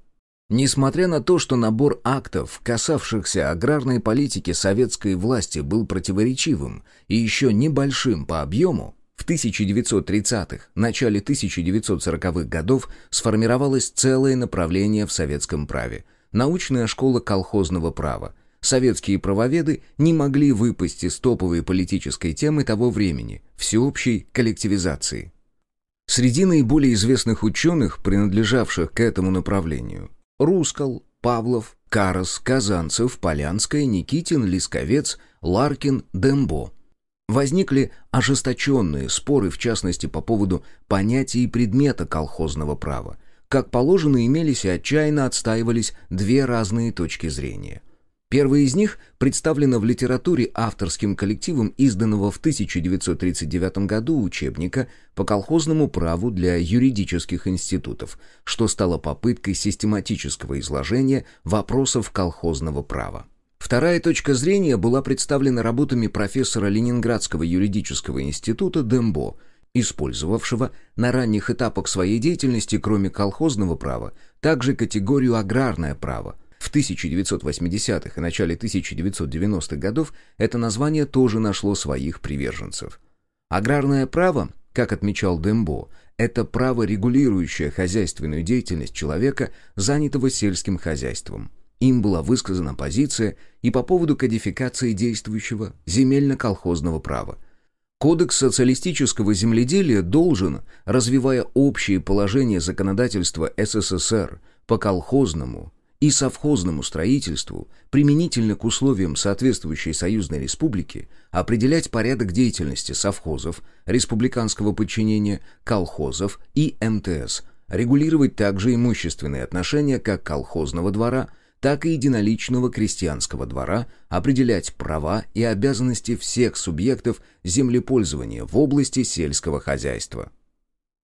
Несмотря на то, что набор актов, касавшихся аграрной политики советской власти, был противоречивым и еще небольшим по объему, в 1930-х, начале 1940-х годов сформировалось целое направление в советском праве – научная школа колхозного права. Советские правоведы не могли выпасть из топовой политической темы того времени – всеобщей коллективизации. Среди наиболее известных ученых, принадлежавших к этому направлению – Рускал, Павлов, Карас, Казанцев, Полянская, Никитин, Лисковец, Ларкин, Дембо – Возникли ожесточенные споры, в частности, по поводу понятия и предмета колхозного права. Как положено, имелись и отчаянно отстаивались две разные точки зрения. Первая из них представлена в литературе авторским коллективом изданного в 1939 году учебника по колхозному праву для юридических институтов, что стало попыткой систематического изложения вопросов колхозного права. Вторая точка зрения была представлена работами профессора Ленинградского юридического института Дембо, использовавшего на ранних этапах своей деятельности, кроме колхозного права, также категорию аграрное право. В 1980-х и начале 1990-х годов это название тоже нашло своих приверженцев. Аграрное право, как отмечал Дембо, это право, регулирующее хозяйственную деятельность человека, занятого сельским хозяйством. Им была высказана позиция и по поводу кодификации действующего земельно-колхозного права. Кодекс социалистического земледелия должен, развивая общие положения законодательства СССР по колхозному и совхозному строительству, применительно к условиям соответствующей союзной республики, определять порядок деятельности совхозов, республиканского подчинения, колхозов и МТС, регулировать также имущественные отношения как колхозного двора – так и единоличного крестьянского двора определять права и обязанности всех субъектов землепользования в области сельского хозяйства.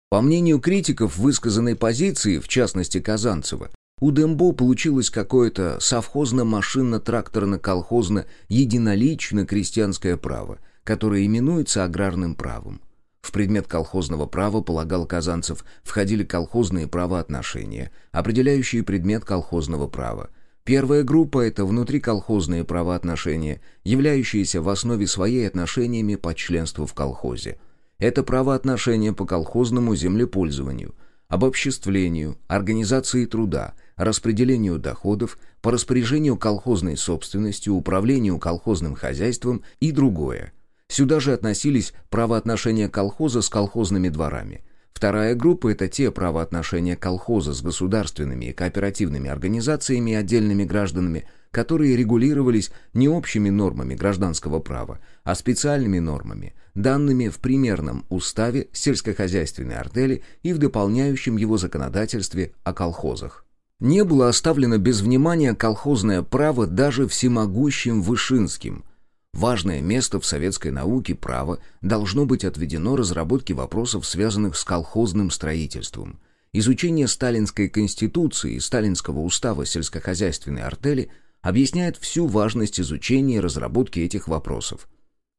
По мнению критиков высказанной позиции, в частности Казанцева, у Дембо получилось какое-то совхозно-машинно-тракторно-колхозно-единолично-крестьянское право, которое именуется аграрным правом. В предмет колхозного права, полагал Казанцев, входили колхозные правоотношения, определяющие предмет колхозного права, Первая группа – это внутриколхозные правоотношения, являющиеся в основе своей отношениями по членству в колхозе. Это правоотношения по колхозному землепользованию, обобществлению, организации труда, распределению доходов, по распоряжению колхозной собственностью, управлению колхозным хозяйством и другое. Сюда же относились правоотношения колхоза с колхозными дворами – Вторая группа – это те правоотношения колхоза с государственными и кооперативными организациями и отдельными гражданами, которые регулировались не общими нормами гражданского права, а специальными нормами, данными в примерном уставе сельскохозяйственной артели и в дополняющем его законодательстве о колхозах. Не было оставлено без внимания колхозное право даже всемогущим Вышинским – Важное место в советской науке права должно быть отведено разработке вопросов, связанных с колхозным строительством. Изучение сталинской конституции и сталинского устава сельскохозяйственной артели объясняет всю важность изучения и разработки этих вопросов.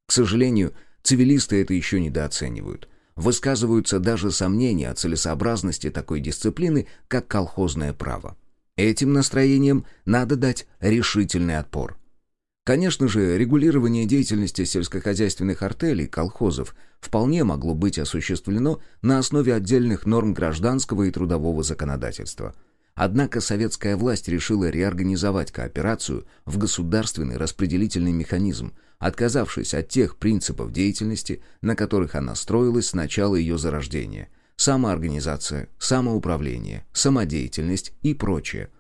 К сожалению, цивилисты это еще недооценивают. Высказываются даже сомнения о целесообразности такой дисциплины, как колхозное право. Этим настроениям надо дать решительный отпор. Конечно же, регулирование деятельности сельскохозяйственных артелей, колхозов, вполне могло быть осуществлено на основе отдельных норм гражданского и трудового законодательства. Однако советская власть решила реорганизовать кооперацию в государственный распределительный механизм, отказавшись от тех принципов деятельности, на которых она строилась с начала ее зарождения – самоорганизация, самоуправление, самодеятельность и прочее –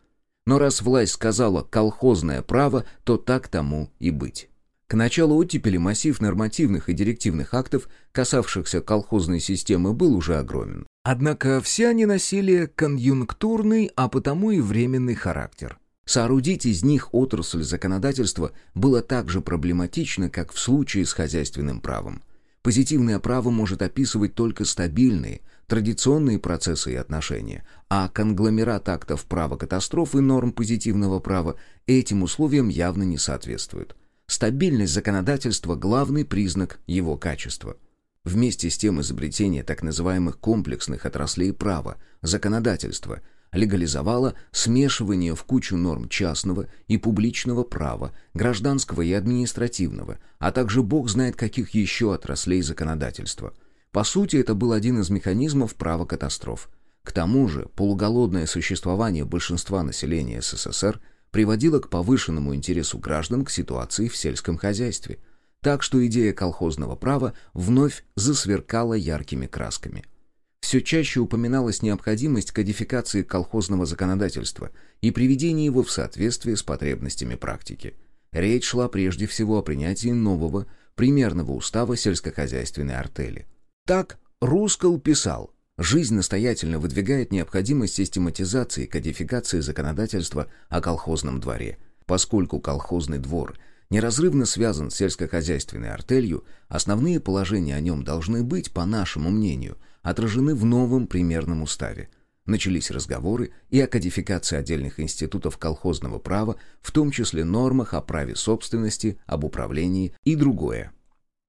но раз власть сказала «колхозное право», то так тому и быть. К началу оттепели массив нормативных и директивных актов, касавшихся колхозной системы, был уже огромен. Однако все они носили конъюнктурный, а потому и временный характер. Соорудить из них отрасль законодательства было так же проблематично, как в случае с хозяйственным правом. Позитивное право может описывать только стабильные, традиционные процессы и отношения, а конгломерат актов права катастрофы и норм позитивного права этим условиям явно не соответствует. Стабильность законодательства – главный признак его качества. Вместе с тем изобретение так называемых комплексных отраслей права, законодательства – легализовала смешивание в кучу норм частного и публичного права, гражданского и административного, а также бог знает каких еще отраслей законодательства. По сути, это был один из механизмов права катастроф. К тому же, полуголодное существование большинства населения СССР приводило к повышенному интересу граждан к ситуации в сельском хозяйстве. Так что идея колхозного права вновь засверкала яркими красками – все чаще упоминалась необходимость кодификации колхозного законодательства и приведения его в соответствие с потребностями практики. Речь шла прежде всего о принятии нового, примерного устава сельскохозяйственной артели. Так Рускал писал, «Жизнь настоятельно выдвигает необходимость систематизации и кодификации законодательства о колхозном дворе, поскольку колхозный двор – неразрывно связан с сельскохозяйственной артелью, основные положения о нем должны быть, по нашему мнению, отражены в новом примерном уставе. Начались разговоры и о кодификации отдельных институтов колхозного права, в том числе нормах о праве собственности, об управлении и другое.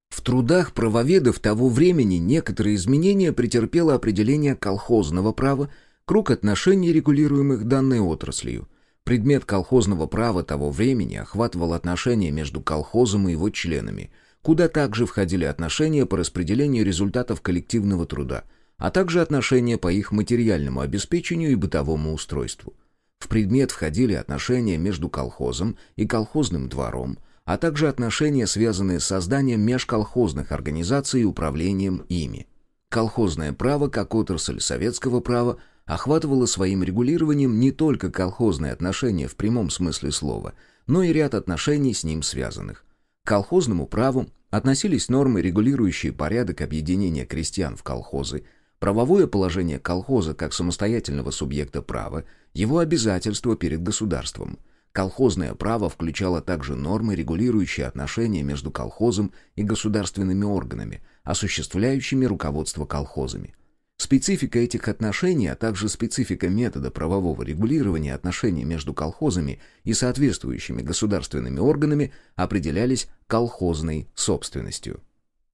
В трудах правоведов того времени некоторые изменения претерпело определение колхозного права, круг отношений, регулируемых данной отраслью – Предмет колхозного права того времени охватывал отношения между колхозом и его членами, куда также входили отношения по распределению результатов коллективного труда, а также отношения по их материальному обеспечению и бытовому устройству. В предмет входили отношения между колхозом и колхозным двором, а также отношения, связанные с созданием межколхозных организаций и управлением ими. Колхозное право, как отрасль советского права, охватывала своим регулированием не только колхозные отношения в прямом смысле слова, но и ряд отношений с ним связанных. К колхозному праву относились нормы, регулирующие порядок объединения крестьян в колхозы, правовое положение колхоза как самостоятельного субъекта права, его обязательства перед государством. Колхозное право включало также нормы, регулирующие отношения между колхозом и государственными органами, осуществляющими руководство колхозами. Специфика этих отношений, а также специфика метода правового регулирования отношений между колхозами и соответствующими государственными органами определялись колхозной собственностью.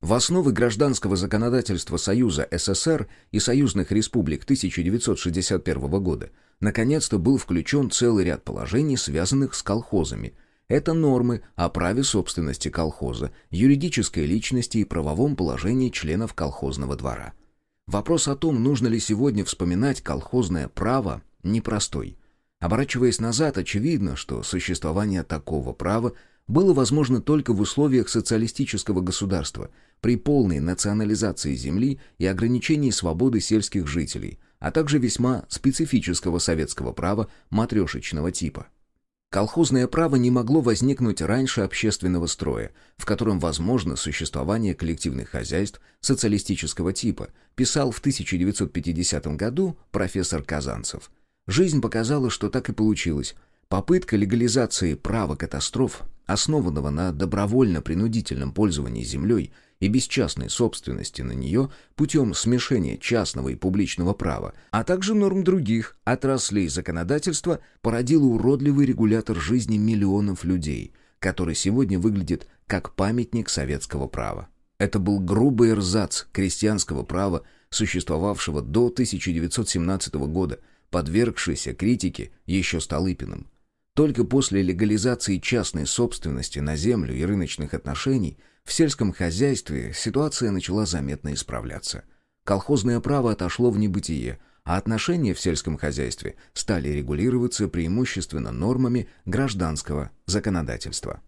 В основы гражданского законодательства Союза СССР и союзных республик 1961 года наконец-то был включен целый ряд положений, связанных с колхозами. Это нормы о праве собственности колхоза, юридической личности и правовом положении членов колхозного двора – Вопрос о том, нужно ли сегодня вспоминать колхозное право, непростой. Оборачиваясь назад, очевидно, что существование такого права было возможно только в условиях социалистического государства, при полной национализации земли и ограничении свободы сельских жителей, а также весьма специфического советского права матрешечного типа. Колхозное право не могло возникнуть раньше общественного строя, в котором возможно существование коллективных хозяйств социалистического типа, писал в 1950 году профессор Казанцев. Жизнь показала, что так и получилось. Попытка легализации права катастроф, основанного на добровольно-принудительном пользовании землей, и без частной собственности на нее путем смешения частного и публичного права, а также норм других отраслей законодательства породила уродливый регулятор жизни миллионов людей, который сегодня выглядит как памятник советского права. Это был грубый эрзац крестьянского права, существовавшего до 1917 года, подвергшийся критике еще Столыпиным. Только после легализации частной собственности на землю и рыночных отношений в сельском хозяйстве ситуация начала заметно исправляться. Колхозное право отошло в небытие, а отношения в сельском хозяйстве стали регулироваться преимущественно нормами гражданского законодательства.